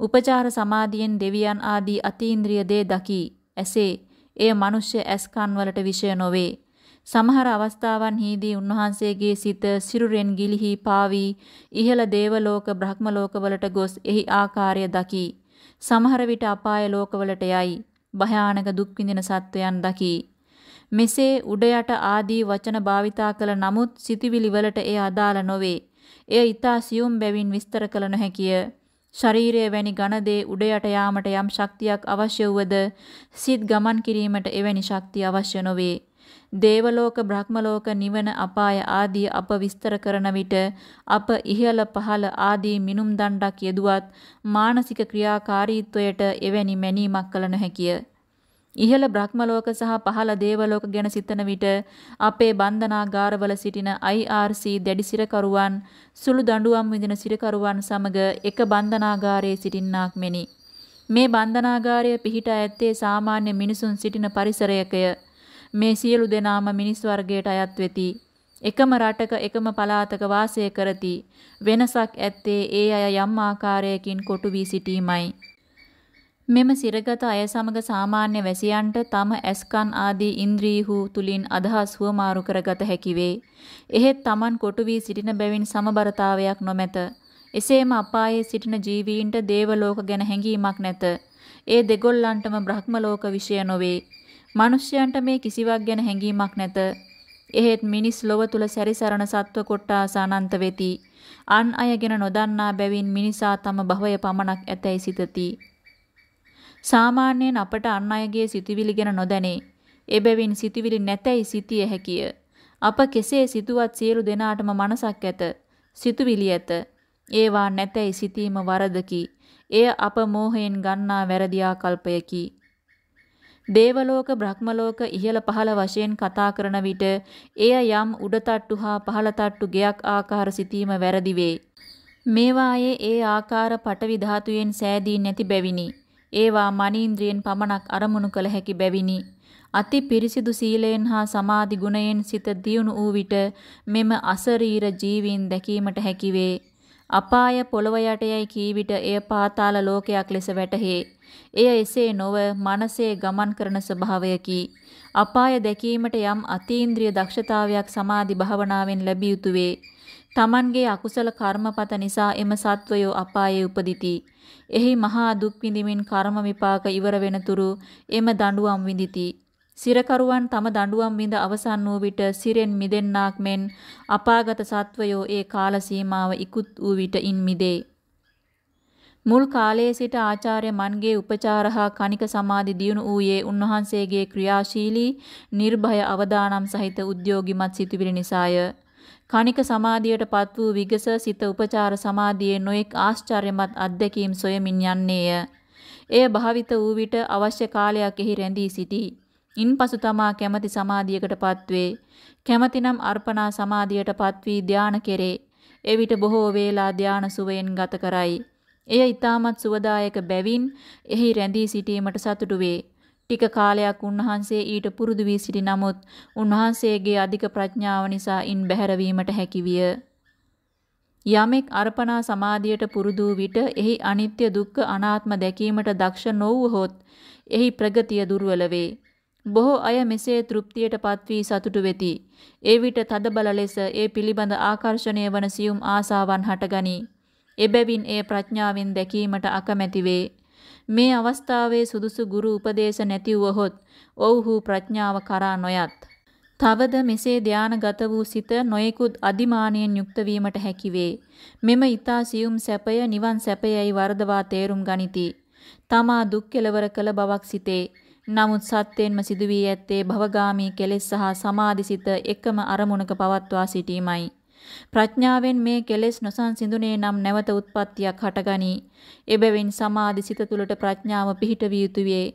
උපචාර සමාධියෙන් දෙවියන් ආදී අතීන්ද්‍රිය දේ දකි. ඇසේ එය මිනිස්ය ඇස් කන් වලට විෂය නොවේ. සමහර අවස්ථාවන්හිදී උන්වහන්සේගේ සිත සිරුරෙන් ගිලිහි පාවී ඉහළ දේවලෝක බ්‍රහ්ම ලෝකවලට ගොස් එහි ආකාරය දකි. සමහර විට අපාය ලෝකවලට යයි. භයානක දුක් විඳින සත්වයන් දකි. මෙසේ උඩ යට ආදී වචන භාවිතා කළ නමුත් සිටිවිලි වලට එය අදාළ නොවේ. එය ඊතා සියුම් බැවින් විස්තර කළ නොහැකිය. ශරීරය වැනි ඝන දේ උඩ යට යාමට යම් ශක්තියක් අවශ්‍ය වුවද සිත් ගමන් කිරීමට එවැනි ශක්තිය අවශ්‍ය නොවේ. දේවලෝක බ්‍රහ්මලෝක නිවන අපාය ආදී අප විස්තර කරන විට අප ඉහළ පහළ ආදී මිනුම් දණ්ඩක් යෙදුවත් මානසික ක්‍රියාකාරීත්වයට එවැනි මැනීමක් කළ නොහැකිය. ඉහළ බ්‍රහ්මලෝක සහ පහළ දේවලෝක ගැන සිතන විට අපේ බන්ධනාගාරවල සිටින IRC දැඩි සිරකරුවන් සුළු දඬුවම් විඳින සිරකරුවන් සමග එක බන්ධනාගාරයේ සිටින්නාක් මෙනි. මේ බන්ධනාගාරය පිහිට ඇත්තේ සාමාන්‍ය මිනිසුන් සිටින පරිසරයකය. මේ සියලු දෙනාම මිනිස් වර්ගයට අයත් වෙති. එකම රටක එකම පළාතක වාසය කරති. වෙනසක් ඇත්තේ ඒ අය යම් ආකාරයකින් කොටු වී සිටීමයි. මෙම සිරගත අය සමග සාමාන්‍ය වැසියන්ට තම ඇස්කන් ආදී ඉන්ද්‍රීහු තුලින් අදහස් හුවමාරු කරගත හැකි වේ. එහෙත් Taman කොටු වී සිටින බැවින් සමබරතාවයක් නොමැත. එසේම අපායේ සිටින ජීවීන්ට දේවලෝක ගැන හැඟීමක් නැත. ඒ දෙගොල්ලන්ටම බ්‍රහ්ම ලෝක විෂය නොවේ. මිනිසයන්ට මේ කිසිවක් ගැන හැඟීමක් නැත. එහෙත් මිනිස් ලොව තුල සැරිසරන සත්ව කොට්ටාස අනන්ත වෙති. අන් අය ගැන නොදන්නා බැවින් මිනිසා තම භවය පමණක් ඇතැයි සිතති. සාමාන්‍යයෙන් අපට අන් අයගේ සිතුවිලි ගැන නොදැනේ. එබැවින් සිතුවිලි නැතැයි සිටිය හැකිය. අප කෙසේ සිතුවත් සියලු දෙනාටම මනසක් ඇත. සිතුවිලි ඇත. ඒවා නැතැයි සිතීම වරදකි. එය අප මෝහයෙන් ගන්නා වැරදි ආකල්පයකි. දේවලෝක බ්‍රහ්මලෝක ඉහළ පහළ වශයෙන් කතා කරන විට එය යම් උඩතට්ටු හා පහළ තට්ටු ගෙයක් ආකාර සිතීම වැරදි වේ. මේවායේ ඒ ආකාර පටවි ධාතුයෙන් සෑදී නැති බැවිනි. ඒවා මනීන්ද්‍රියෙන් පමණක් අරමුණු කළ හැකි බැවිනි. අති පිරිසිදු සීලයෙන් හා සමාධි ගුණයෙන් සිත දියුණු වූ විට මෙම අසරීර ජීවීන් දැකීමට හැකි වේ. අපාය පොළව යටයයි කී විට එය පාතාල ලෝකයක් ලෙස වැටහේ. එය එසේ නොව මනසේ ගමන් කරන ස්වභාවයකි. අපාය දැකීමට යම් අතීන්ද්‍රිය දක්ෂතාවයක් සමාධි භාවනාවෙන් ලැබිය යුතු වේ. Tamanගේ අකුසල කර්මපත නිසා එම සත්වයෝ අපායේ උපදිති. එහි මහා දුක් විඳිමින් කර්ම විපාක ඉවර වෙනතුරු එම දඬුවම් විඳಿತಿ. සිරකරුවන් තම දඬුවම් විඳ අවසන් වූ විට සිරෙන් මිදෙන්නාක් මෙන් අපාගත සත්වයෝ ඒ කාල සීමාව ඉක්ුත් වූ විට ඉන් මිදේ. මුල් කාලයේ සිට ආචාර්ය මන්ගේ උපචාර හා කණික සමාධි දියුණු වූයේ උන්වහන්සේගේ ක්‍රියාශීලී නිර්භය අවදානම් සහිත උද්‍යෝගිමත් සිතුවිලි නිසාය. කණික සමාධියට පත් වූ විගස සිත උපචාර සමාධියේ නොඑක් ආශ්චර්යමත් අත්දැකීම් සොයමින් යන්නේය. එය භාවිත වූ විට අවශ්‍ය කාලයක් එහි රැඳී සිටී. ඉන්පසු තමා කැමැති සමාධියකට පත්වේ. කැමැතිනම් අර්පණා සමාධියට පත්වී ධාන කෙරේ. එවිට බොහෝ වේලා ධාන සුවයෙන් ගත කරයි. එය ඊටමත් සුවදායක බැවින් එහි රැඳී සිටීමට සතුටු වේ. ටික කාලයක් උන්වහන්සේ ඊට පුරුදු වී සිටි නමුත් උන්වහන්සේගේ අධික ප්‍රඥාව නිසා ඉන් බැහැරවීමට හැකිවිය. යමෙක් අර්පණා සමාධියට පුරුදු විට එහි අනිත්‍ය දුක්ඛ අනාත්ම දැකීමට දක්ෂ නොවුවහොත් එහි ප්‍රගතිය දුර්වල වේ. බොහෝ අය මෙසේ තෘප්තියටපත් වී සතුටු වෙති. ඒ විට තදබල ලෙස ඒ පිළිබඳ ආකර්ෂණය වන සියුම් ආසාවන් හටගනී. එබැවින් එය ප්‍රඥාවෙන් දැකීමට අකමැති වේ. මේ අවස්ථාවේ සුදුසු ගුරු උපදේශ නැති වුවහොත් ඔව්හු ප්‍රඥාව කරා නොයත්. තවද මෙසේ ධානාගත වූ සිත නොයෙකුත් අදිමානියෙන් යුක්ත වීමට හැකි වේ. මෙම ඊතා සියුම් සැපය නිවන් සැපයයි වර්ධවා තේරුම් ගනිති. තමා දුක් කෙලවර කළ බවක් සිතේ. නමුත් සත්‍යෙන්ම සිදුවී ඇත්තේ භවගාමී කෙලෙස් සහ සමාධිසිත එකම අරමුණක පවත්වා සිටීමයි. ප්‍රඥාවෙන් මේ කෙලෙස් නොසන්සිඳුනේ නම් නැවත උත්පත්තියක් හටගනී. එබැවින් සමාධිසිත තුළට ප්‍රඥාව පිහිටවිය යුතුය වේ.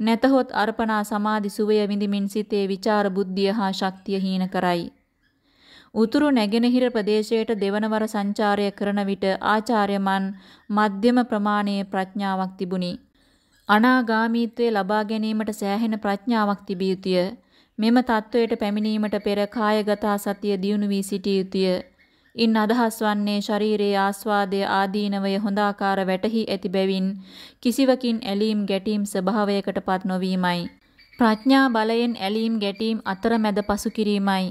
නැතහොත් අර්පණා සමාධි සුවය විඳිමින් සිතේ විචාර බුද්ධිය හා ශක්තිය හීන කරයි. උතුරු නැගෙනහිර ප්‍රදේශයට දෙවනවර සංචාරය කරන විට ආචාර්යමන් මධ්‍යම ප්‍රමාණයේ ප්‍රඥාවක් තිබුණි. අනාගාමීත්වයේ ලබා ගැනීමට සෑහෙන ප්‍රඥාවක් තිබිය යුතුය. මෙම தത്വයට පැමිණීමට පෙර කායගත සතිය දියුණු වී සිටිය යුතුය. ඉන් අදහස් වන්නේ ශරීරයේ ආස්වාදයේ ආදීනවය හොඳ ආකාර වැටහි ඇති බැවින් කිසිවකින් ඇලීම් ගැටීම් ස්වභාවයකටපත් නොවීමයි. ප්‍රඥා බලයෙන් ඇලීම් ගැටීම් අතරමැද පසු කිරීමයි.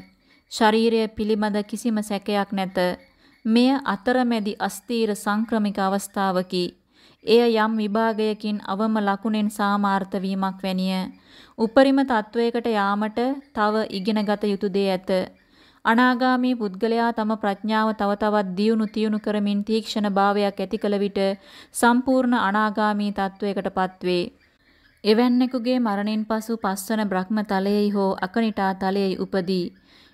ශරීරය පිළිබඳ කිසිම සැකයක් නැත. මෙය අතරමැදි අස්තීර සංක්‍රමික අවස්ථාවකි. එය යම් විභාගයකින් අවම ලකුණෙන් සාමාර්ථ වීමක් වැනිය. උපරිම තත්වයකට යාමට තව ඉගෙනගත යුතු දේ ඇත. අනාගාමී පුද්ගලයා තම ප්‍රඥාව තව තවත් දියුණු තියුණු කරමින් තීක්ෂණ භාවයක් ඇති කළ විට සම්පූර්ණ අනාගාමී තත්වයකටපත් වේ. එවැන්නෙකුගේ මරණින් පසු පස්වන බ්‍රහ්ම තලයෙහි හෝ අකනිටා තලයෙහි උපදී.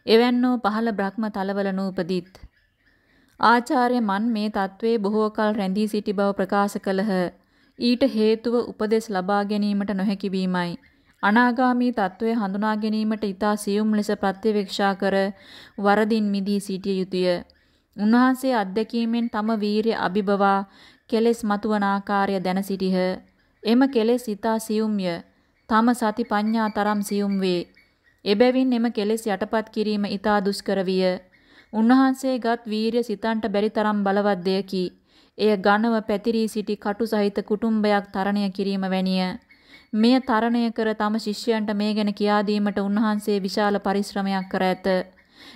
එවැන්නෝ පහළ බ්‍රහ්ම තලවල නූපදිත්. ආචාර්ය මන් මේ තත්වයේ බොහෝ කල රැඳී සිටි බව ප්‍රකාශ කළහ. ඊට හේතුව උපදෙස් ලබා ගැනීමට නොහැකි වීමයි. අනාගාමී తත්වය හඳුනා ගැනීමට ඊතා සියුම් ලෙස ප්‍රත්‍යවේක්ෂා කර වරදින් මිදී සිටිය යුතුය. උන්වහන්සේ අත්දැකීමෙන් තම වීරිය අභිබවා කෙලෙස් මතුවන ආකාරය දැන සිටිහ. එම කෙලෙස් ඊතා සියුම්ය. තම සති පඤ්ඤා තරම් සියුම් වේ. එබැවින් එම කෙලෙස් යටපත් කිරීම ඊතා දුෂ්කර විය. උන්වහන්සේගත් වීරිය සිතන්ට බැරි තරම් බලවත් දෙයකි. එය ඝනව පැතිරී සිටි කටු සහිත කුටුම්බයක් තරණය කිරීම වැනිය. මෙය තරණය කර තම ශිෂ්‍යයන්ට මේ ගැන කියා දීමට උන්වහන්සේ විශාල පරිශ්‍රමයක් කර ඇත.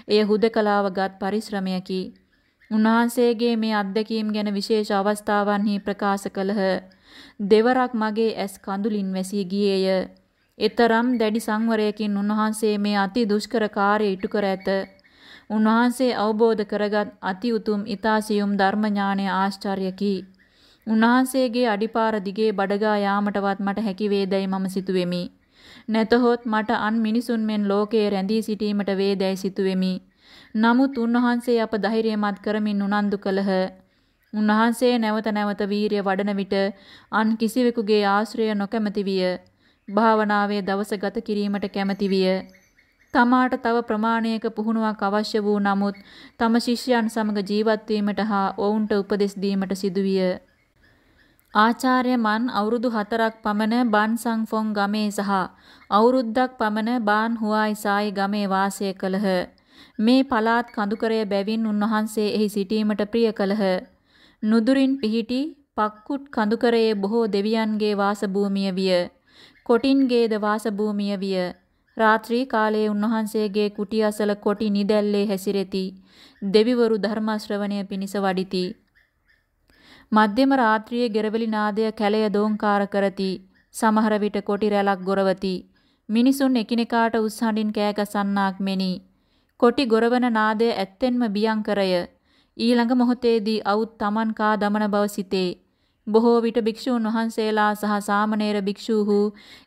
එය හුදකලාවගත් පරිශ්‍රමයකි. උන්වහන්සේගේ මේ අත්දැකීම් ගැන විශේෂ අවස්ථාවන්හි ප්‍රකාශ කළහ. දෙවරක් මගේ ඇස් කඳුලින් වැසී ගියේය. එතරම් දැඩි සංවරයකින් උන්වහන්සේ මේ අති දුෂ්කර කාර්යය ඉටු කර ඇත. උන්වහන්සේ අවබෝධ කරගත් අති උතුම් ඊතාසියුම් ධර්ම ඥානය ආශ්චර්යකි. උන්වහන්සේගේ අඩිපාර දිගේ බඩගා යාමටවත් මට හැකි වේදයි මම සිතුවෙමි. නැතහොත් මට අන් මිනිසුන් මෙන් ලෝකයේ රැඳී සිටීමට වේදයි සිතුවෙමි. නමුත් උන්වහන්සේ අප ධෛර්යමත් කරමින් උනන්දු කළහ. උන්වහන්සේ නැවත නැවත වීරිය වඩන විට අන් කිසිවෙකුගේ ආශ්‍රය නොකැමති විය. භාවනාවේ දවස ගත කිරීමට කැමති විය. තමාට තව ප්‍රමාණයක පුහුණුවක් අවශ්‍ය වූ නමුත් තම ශිෂ්‍යයන් සමග ජීවත් වීමට හා ඔවුන්ට උපදෙස් දීමට සිදුවිය. ආචාර්ය මන් අවුරුදු 4ක් පමණ බන් සංෆොන් ගමේ සහ අවුරුද්දක් පමණ බාන් හුවායි සායි ගමේ වාසය කළහ. මේ පළාත් කඳුකරය බැවින් උන්වහන්සේ එහි සිටීමට ප්‍රිය කළහ. නුදුරින් පිහිටි පක්කුට් කඳුකරයේ බොහෝ දෙවියන්ගේ වාසභූමිය විය. කොටින්ගේද වාසභූමිය විය. රාත්‍රී කාලයේ උන්වහන්සේගේ කුටිය අසල කොටි නිදැල්ලේ හැසිරෙති. දෙවිවරු ධර්ම ශ්‍රවණය පිණිස වඩිති. මධ්‍යම රාත්‍රියේ ගෙරවලි නාදය කැලය දෝංකාර කරති. සමහර විට කොටි රැලක් ගොරවති. මිනිසුන් එකිනෙකාට උස් හඬින් කෑගසන්නාක් මෙනි. කොටි ගොරවන නාදය ඇත්තෙන්ම බියංකරය. ඊළඟ මොහොතේදී අවුත් Taman කා දමන බව සිතේ. බොහෝ විට භික්ෂූන් වහන්සේලා සහ සාමණේර භික්ෂූහු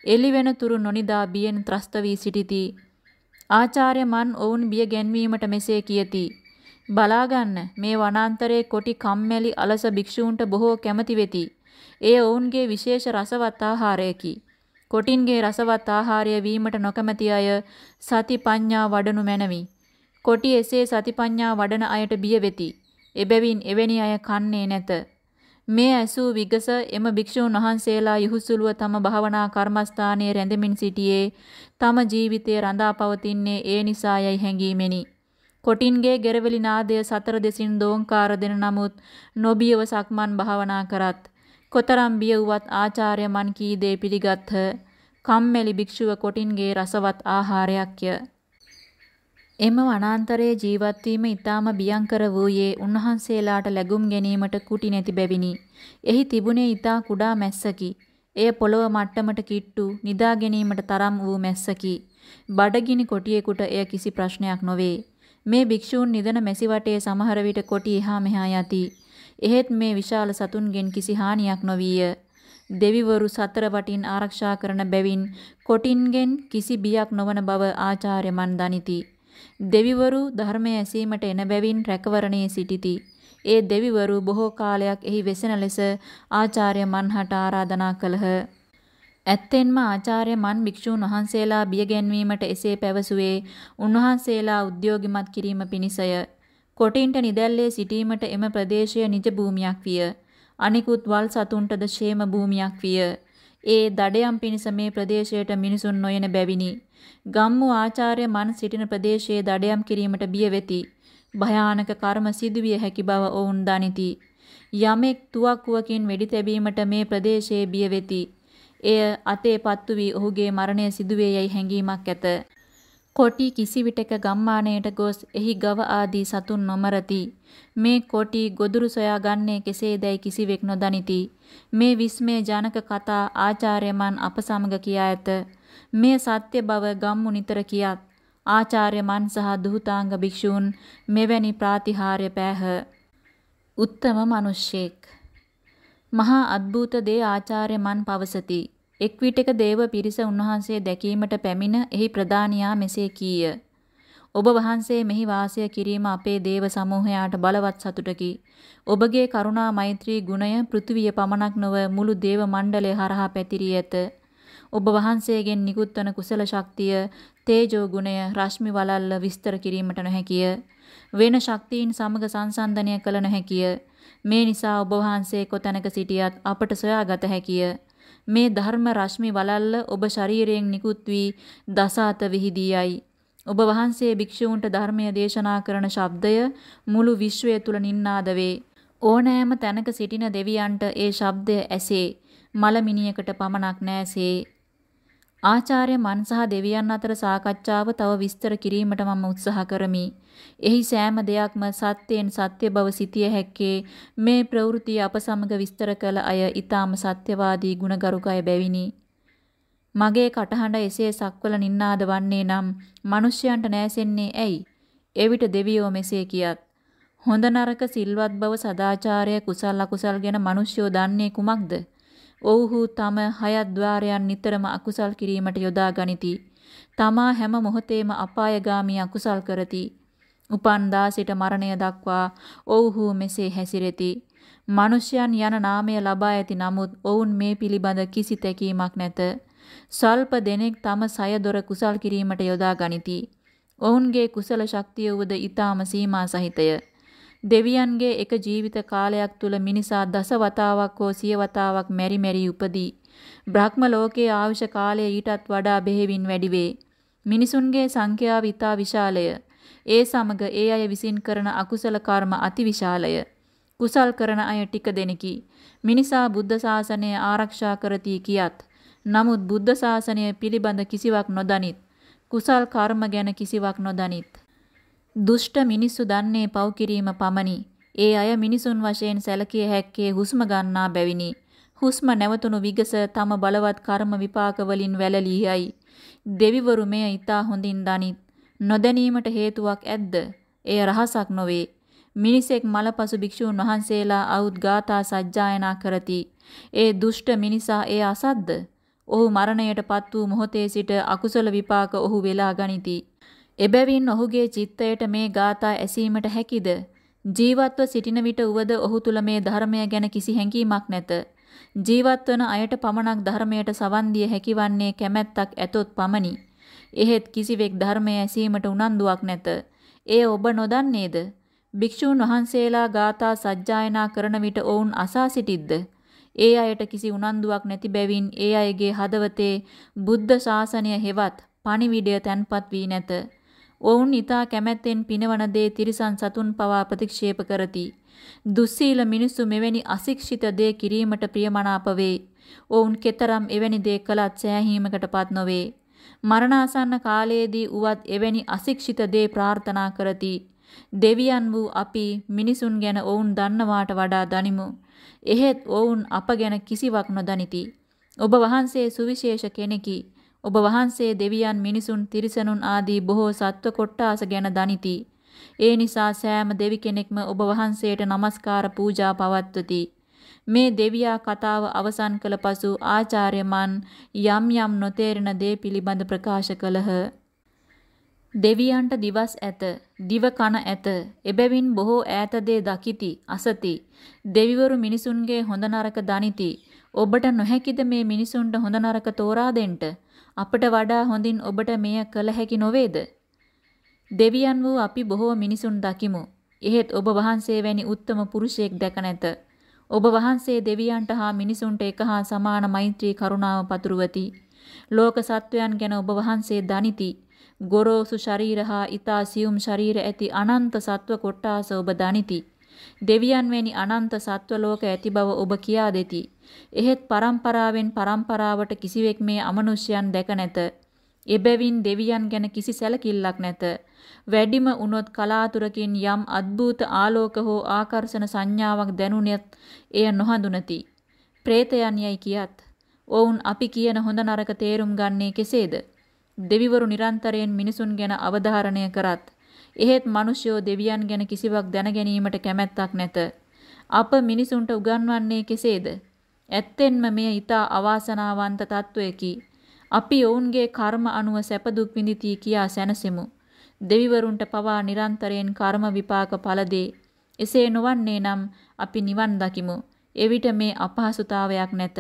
එළි වෙන තුරු නොනිදා බියෙන් ත්‍රස්ත වී සිටිති. ආචාර්ය මන් ඔවුන් බිය ගැන්වීමට මෙසේ කියති. බලාගන්න මේ වනාන්තරයේ කොටි කම්මැලි අලස භික්ෂූන්ට බොහෝ කැමති වෙති. එය ඔවුන්ගේ විශේෂ රසවත් ආහාරයකි. කොටින්ගේ රසවත් ආහාරය වීමට නොකමැති අය සති පඤ්ඤා වඩනු මැනවි. කොටි එසේ සති පඤ්ඤා වඩන අයට බිය වෙති. එබැවින් එවැනි අය කන්නේ නැත. මේ ඇසූ විගස එම භික්ෂූන් වහන්සේලා යහුසුලුව තම භාවනා කර්මස්ථානයේ රැඳෙමින් සිටියේ තම ජීවිතය රඳා පවතින්නේ ඒ නිසායයි හැඟීමෙනි. කොටින්ගේ ගෙරවලි නාදය සතර දෙසින් දෝංකාර දෙන නමුත් නොබියව සක්මන් භාවනා කරත් කොතරම් බිය වුවත් ආචාර්ය මන් කී දේ පිළිගත්හ. කම්මැලි භික්ෂුව කොටින්ගේ රසවත් ආහාරයක්ය. එම වනාන්තරයේ ජීවත් වීම ඊටාම බියංකර වූයේ උන්වහන්සේලාට ලැබුම් ගැනීමට කුටි නැති බැවිනි. එහි තිබුණේ ඊටා කුඩා මැස්සකි. එය පොළව මට්ටමට කිට්ටු නිදා ගැනීමට තරම් වූ මැස්සකි. බඩගිනි කොටියෙකුට එය කිසි ප්‍රශ්නයක් නොවේ. මේ භික්ෂූන් නිදන මැසි වටේ සමහර විට කොටි එහා මෙහා යති. එහෙත් මේ විශාල සතුන්ගෙන් කිසි හානියක් නොවිය. දෙවිවරු සතර වටින් ආරක්ෂා කරන බැවින් කොටින්ගෙන් කිසි බියක් නොවන බව ආචාර්ය මන් දනිති. දෙවිවරු ධර්මය ඇසීමට එන බැවින් රැකවරණයේ සිටිති. ඒ දෙවිවරු බොහෝ කාලයක් එහි වෙසෙන ලෙස ආචාර්ය මන්හට ආරාධනා කළහ. ඇත්තෙන්ම ආචාර්ය මන් භික්ෂූන් වහන්සේලා බිය ගැන්වීමට එසේ පැවසුවේ උන්වහන්සේලා උද්‍යෝගිමත් කිරීම පිණිසය. කොටින්ට නිදැල්ලේ සිටීමට එම ප්‍රදේශය නිජ භූමියක් විය. අනිකුත් වල් සතුන්ටද ෂේම භූමියක් විය. ඒ දඩයම් පිණිස මේ ප්‍රදේශයට මිනිසුන් නොයන බැවිනි. ගම්මු ආචාර්ය මන් සිටින ප්‍රදේශයේ දඩයම් කිරීමට බිය වෙති. භයානක කර්ම සිදුවිය හැකි බව ඔවුන් දනිති. යමෙක් තුවක්කුවකින් වෙඩි තැබීමට මේ ප්‍රදේශයේ බිය වෙති. එය අතේ පත්තු වී ඔහුගේ මරණය සිදුවේ යයි හැඟීමක් ඇත. කොටි කිසි විටක ගම්මානයට ගොස් එහි ගව ආදී සතුන් නොමරති. මේ කොටි ගොදුරු සොයා ගන්නේ කෙසේදයි කිසිවෙක් නොදනිති. මේ විස්මය ජනක කතා ආචාර්යමන් අප සමග කියා ඇත. මේ සත්‍ය බව ගම්මු නිතර කියත්. ආචාර්යමන් සහ දුහතාංග භික්ෂූන් මෙවැනි ප්‍රාතිහාර්ය පෑහ. උත්තම මිනිසෙක් මහා අద్భుත දේ ආචාර්යමන් පවසති. එක් විටක දේව පිරිස උන්වහන්සේ දැකීමට පැමිණ එහි ප්‍රධානියා මෙසේ කීය. ඔබ වහන්සේ මෙහි වාසය කිරීම අපේ දේව සමූහයාට බලවත් සතුටකි. ඔබගේ කරුණා මෛත්‍රී ගුණය පෘථිවිය පමණක් නොව මුළු දේව මණ්ඩලය හරහා පැතිරී ඇත. ඔබ වහන්සේගෙන් නිකුත්වන කුසල ශක්තිය, තේජෝ ගුණය, රශ්මි වලල්ල විස්තර කිරීමට නොහැකිය. වෙන ශක්තියින් සමග සංසන්දනය කළ නොහැකිය. මේ නිසා ඔබ වහන්සේ කොතැනක සිටියත් අපට සොයාගත හැකිය. මේ ධර්ම රශ්මි වලල්ල ඔබ ශරීරයෙන් නිකුත් වී දසාත විහිදියයි. ඔබ වහන්සේ භික්ෂූන්ට ධර්මය දේශනා කරන ශබ්දය මුළු විශ්වය තුල නින්නාද වේ. ඕනෑම තැනක සිටින දෙවියන්ට ඒ ශබ්දය ඇසේ. මලමිනියකට පමණක් නෑසේ. ආචාර්ය මන් සහ දෙවියන් අතර සාකච්ඡාව තව විස්තර කිරීමට මම උත්සාහ කරමි. එහි සෑම දෙයක්ම සත්‍යයෙන් සත්‍ය බව සිටිය හැක්කේ මේ ප්‍රවෘත්ති අප සමග විස්තර කළ අය ඊටාම සත්‍යවාදී ගුණගරුක අය බැවිනි. මගේ කටහඬ එසේ සක්වල නින්නාද වන්නේ නම් මිනිසයන්ට නෑසෙන්නේ ඇයි? එවිට දෙවියෝ මෙසේ කියත්. හොඳ නරක සිල්වත් බව සදාචාරය කුසල් අකුසල් ගැන මිනිස්යෝ දන්නේ කුමක්ද? ඔව්හු තම හයත් ద్వාරයන් නිතරම අකුසල් කිරීමට යොදා ගනිති. තමා හැම මොහොතේම අපායගාමී අකුසල් කරති. උපන්දා සිට මරණය දක්වා ඔව්හු මෙසේ හැසිරෙති. මිනිසයන් යන නාමය ලබා ඇති නමුත් ඔවුන් මේ පිළිබඳ කිසි තැකීමක් නැත. සල්ප දෙනෙක් තම සය දොර කුසල් කිරීමට යොදා ගනිති. ඔවුන්ගේ කුසල ශක්තිය උවද ඊටාම සීමා සහිතය. දෙවියන්ගේ එක ජීවිත කාලයක් තුල මිනිසා දස වතාවක් හෝ සිය වතාවක් මෙරි මෙරි උපදී. බ්‍රහ්ම ලෝකයේ ආයුෂ කාලය ඊටත් වඩා බෙහෙවින් වැඩි වේ. මිනිසුන්ගේ සංඛ්‍යාව ඊටා විශාලය. ඒ සමග ඒ අය විසින් කරන අකුසල කර්ම අතිවිශාලය. කුසල් කරන අය ටික දෙනෙකි. මිනිසා බුද්ධ ශාසනය ආරක්ෂා කරති කියත් නමුත් බුද්ධ ශාසනය පිළිබඳ කිසිවක් නොදනිත්. කුසල් කර්ම ගැන කිසිවක් නොදනිත්. දුෂ්ට මිනිස්සු දන්නේ පව් කිරීම පමණි. ඒ අය මිනිසුන් වශයෙන් සැලකිය හැක්කේ හුස්ම ගන්නා බැවිනි. හුස්ම නැවතුණු විගස තම බලවත් කර්ම විපාක වලින් වැළලී යයි. දෙවිවරු මෙය ඊතා හොඳින් දනිත්. නොදැනීමට හේතුවක් ඇද්ද? එය රහසක් නොවේ. මිනිසෙක් මලපසු භික්ෂූන් වහන්සේලා අවුත් ගාථා සජ්ජායනා කරති. ඒ දුෂ්ට මිනිසා එය අසද්ද? ඔහු මරණයටපත් වූ මොහොතේ සිට අකුසල විපාක ඔහු වෙලා ගනිති. එබැවින් ඔහුගේ චිත්තයට මේ ගාථා ඇසීමට හැකිද? ජීවත්ව සිටින විට උවද ඔහු තුල මේ ධර්මය ගැන කිසි හැඟීමක් නැත. ජීවත් වන අයට පමණක් ධර්මයට සවන් දිය හැකිවන්නේ කැමැත්තක් ඇතොත් පමණි. එහෙත් කිසිවෙක් ධර්මය ඇසීමට උනන්දුවක් නැත. එය ඔබ නොදන්නේද? භික්ෂූන් වහන්සේලා ගාථා සජ්ජායනා කරන විට ඔවුන් අසා සිටිද්ද? ඒ අයට කිසි උනන්දුවක් නැති බැවින් ඒ අයගේ හදවතේ බුද්ධ ශාසනය හෙවත් පණිවිඩය තැන්පත් වී නැත. ඔවුන් ඊතා කැමැත්තෙන් පිනවන දේ තිරිසන් සතුන් පවා ප්‍රතික්ෂේප කරති. දුස්සීල මිනිසු මෙවැනි අශික්ෂිත දේ කිරීමට ප්‍රියමනාප වේ. ඔවුන් කෙතරම් එවැනි දේ කළත් සෑහීමකටපත් නොවේ. මරණාසන්න කාලයේදී උවත් එවැනි අශික්ෂිත දේ ප්‍රාර්ථනා කරති. දෙවියන් වූ අපි මිනිසුන් ගැන ඔවුන් දන්නවාට වඩා දනිමු. එහෙත් ඔවුන් අප ගැන කිසිවක් නොදනිති. ඔබ වහන්සේ සුවිශේෂ කෙනෙකි. ඔබ වහන්සේ දෙවියන් මිනිසුන් තිරිසනුන් ආදී බොහෝ සත්ව කොට්ටාස ගැන දනිති. ඒ නිසා සෑම දෙවි කෙනෙක්ම ඔබ වහන්සේට নমස්කාර පූජා පවත්වති. මේ දෙවියා කතාව අවසන් කළ පසු ආචාර්යමන් යම් යම් නොතේරෙන දේ පිළිබඳ ප්‍රකාශ කළහ. දෙවියන්ට දිවස් ඇත, දිව කන ඇත. එබැවින් බොහෝ ඈත දේ දකිති, අසති. දෙවිවරු මිනිසුන්ගේ හොඳ නරක දනිති. ඔබට නොහැකිද මේ මිනිසුන්ට හොඳ නරක තෝරා දෙන්න? අපට වඩා හොඳින් ඔබට මෙය කළ හැකි නොවේද? දෙවියන් වූ අපි බොහෝ මිනිසුන් දකිමු. එහෙත් ඔබ වහන්සේ වැනි උත්තම පුරුෂයෙක් දැක නැත. ඔබ වහන්සේ දෙවියන්ට හා මිනිසුන්ට එක හා සමාන මෛත්‍රී කරුණාව පතුරවති. ලෝක සත්වයන් ගැන ඔබ වහන්සේ දනිති. ගොරෝසු ශරීර හා ඊතා සියුම් ශරීර ඇති අනන්ත සත්ව කොට්ටාස ඔබ දනිති. දෙවියන් වැනි අනන්ත සත්ව ලෝක ඇති බව ඔබ කියා දෙති. එහෙත් පරම්පරාවෙන් පරම්පරාවට කිසිවෙක් මේ අමනුෂ්‍යයන් දැක නැත. එබැවින් දෙවියන් ගැන කිසි සැලකිල්ලක් නැත. වැඩිම වුණොත් කලාතුරකින් යම් අద్භූත ආලෝක හෝ ආකර්ෂණ සංඥාවක් දැනුණෙත් එය නොහඳුනති. പ്രേතයන් යයි කියත් ඔවුන් අපි කියන හොඳ නරක තේරුම් ගන්නේ කෙසේද? දෙවිවරු නිරන්තරයෙන් මිනිසුන් ගැන අවධාරණය කරත් එහෙත් මිනිසයෝ දෙවියන් ගැන කිසිවක් දැන ගැනීමට කැමැත්තක් නැත. අප මිනිසුන්ට උගන්වන්නේ කෙසේද? ඇත්තෙන්ම මෙය ඊතා අවාසනාවන්ත තත්වයකි. අපි ඔවුන්ගේ කර්ම අනුව සැප දුක් විඳිති කියා සැනසෙමු. දෙවිවරුන්ට පවා නිරන්තරයෙන් කර්ම විපාක ඵල දේ. එසේ නොවන්නේ නම් අපි නිවන් දකිමු. එවිට මේ අපහසුතාවයක් නැත.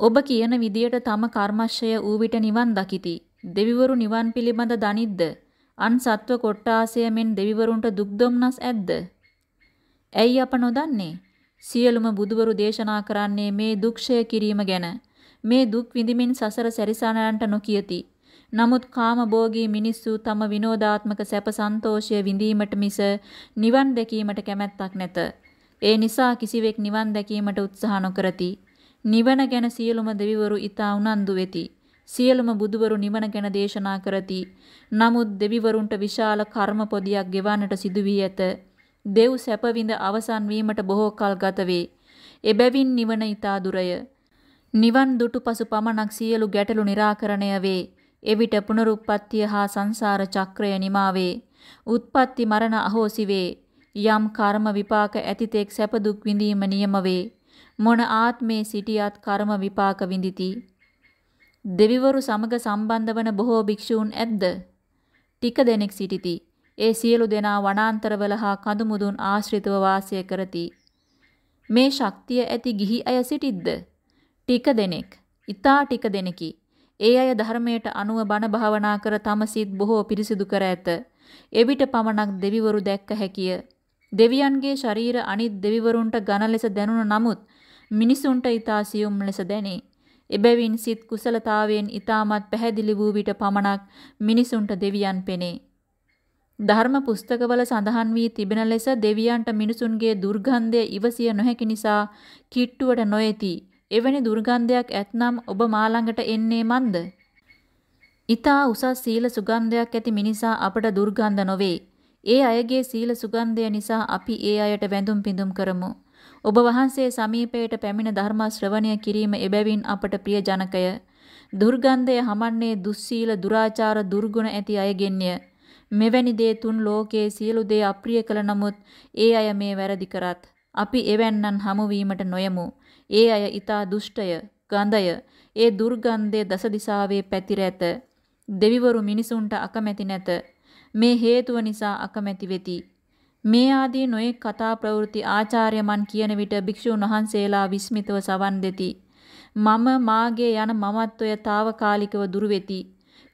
ඔබ කියන විදියට තම කර්මශය ඌ විට නිවන් දකිති. දෙවිවරු නිවන් පිළිබඳ දනිද්ද? අන් සත්ව කොට්ටාසය මෙන් දෙවිවරුන්ට දුක් දුම්නස් ඇද්ද? ඇයි අප නොදන්නේ? සියලුම බුදුවරු දේශනා කරන්නේ මේ දුක්ෂය කිරීම ගැන. මේ දුක් විඳිමින් සසර සැරිසනයන්ට නොකියති. නමුත් කාම භෝගී මිනිස්සු තම විනෝදාත්මක සැප සන්තෝෂය විඳීමට මිස නිවන් දැකීමට කැමැත්තක් නැත. ඒ නිසා කිසිවෙක් නිවන් දැකීමට උත්සාහ නොකරති. නිවන ගැන සියලුම දෙවිවරු ඊතා උනන්දු වෙති. සියලුම බුදුවරු නිවන ගැන දේශනා කරති. නමුත් දෙවිවරුන්ට විශාල කර්ම පොදියක් ගෙවන්නට සිදු වී ඇත. දෙව් සැප විඳ අවසන් වීමට බොහෝ කල් ගත වේ. එබැවින් නිවන ඊතා දුරය. නිවන් දුටු පසු පමණක් සියලු ගැටලු निराකරණය වේ. එවිට පුනරුත්පත්තිය හා සංසාර චක්‍රය නිමාවේ. උත්පත්ති මරණ අහෝසි වේ. යම් කර්ම විපාක ඇතිතෙක් සැප දුක් විඳීම නියම වේ. මොන ආත්මේ සිටියත් කර්ම විපාක විඳಿತಿ. දෙවිවරු සමග සම්බන්ධ වන බොහෝ භික්ෂූන් ඇද්ද? ටික දෙනෙක් සිටිති. ඒ සියලු දෙනා වනාන්තරවල හා කඳුමුදුන් ආශ්‍රිතව වාසය කරති. මේ ශක්තිය ඇති ගිහි අය සිටිද්ද? ටික දෙනෙක්. ඊතා ටික දෙනෙකි. ඒ අය ධර්මයට අනුව බණ භාවනා කර තම සිත් බොහෝ පිරිසිදු කර ඇත. එවිට පමණක් දෙවිවරු දැක්ක හැකිය. දෙවියන්ගේ ශරීර අනිත් දෙවිවරුන්ට ඝන ලෙස දැනුණ නමුත් මිනිසුන්ට ඊතා සියුම් ලෙස දැනේ. එබැවින් සිත් කුසලතාවයෙන් ඊ타මත් පැහැදිලි වූ විට පමණක් මිනිසුන්ට දෙවියන් පෙනේ. ධර්ම පුස්තකවල සඳහන් වී තිබෙන ලෙස දෙවියන්ට මිනිසුන්ගේ දුර්ගන්ධය ඉවසිය නොහැකි නිසා කිට්ටුවට නොයති. එවැනි දුර්ගන්ධයක් ඇතනම් ඔබ මා ළඟට එන්නේ මන්ද? ඊතා උසස් සීල සුගන්ධයක් ඇති මිනිසා අපට දුර්ගන්ධ නොවේ. ඒ අයගේ සීල සුගන්ධය නිසා අපි ඒ අයට වැඳුම් පිඳුම් කරමු. ඔබ වහන්සේ සමීපයට පැමිණ ධර්ම ශ්‍රවණය කිරීම එබැවින් අපට ප්‍රිය ජනකය. දුර්ගන්ධය හමන්නේ දුස්සීල දුරාචාර දුර්ගුණ ඇති අයගෙන්ය. මෙවැනි දේ තුන් ලෝකයේ සියලු දේ අප්‍රිය කළ නමුත් ඒ අය මේ වැරදි කරත් අපි එවැන්නන් හමු වීමට නොයමු. ඒ අය ඊතා දුෂ්ටය, ගඳය, ඒ දුර්ගන්ධය දස දිසාවේ පැතිර ඇත. දෙවිවරු මිනිසුන්ට අකමැති නැත. මේ හේතුව නිසා අකමැති වෙති. මේ ආදී නොයෙක් කතා ප්‍රවෘත්ති ආචාර්යමන් කියන විට භික්ෂුන් වහන්සේලා විස්මිතව සවන් දෙති. මම මාගේ යන මමත්වය తాවකාලිකව දුරු වෙති.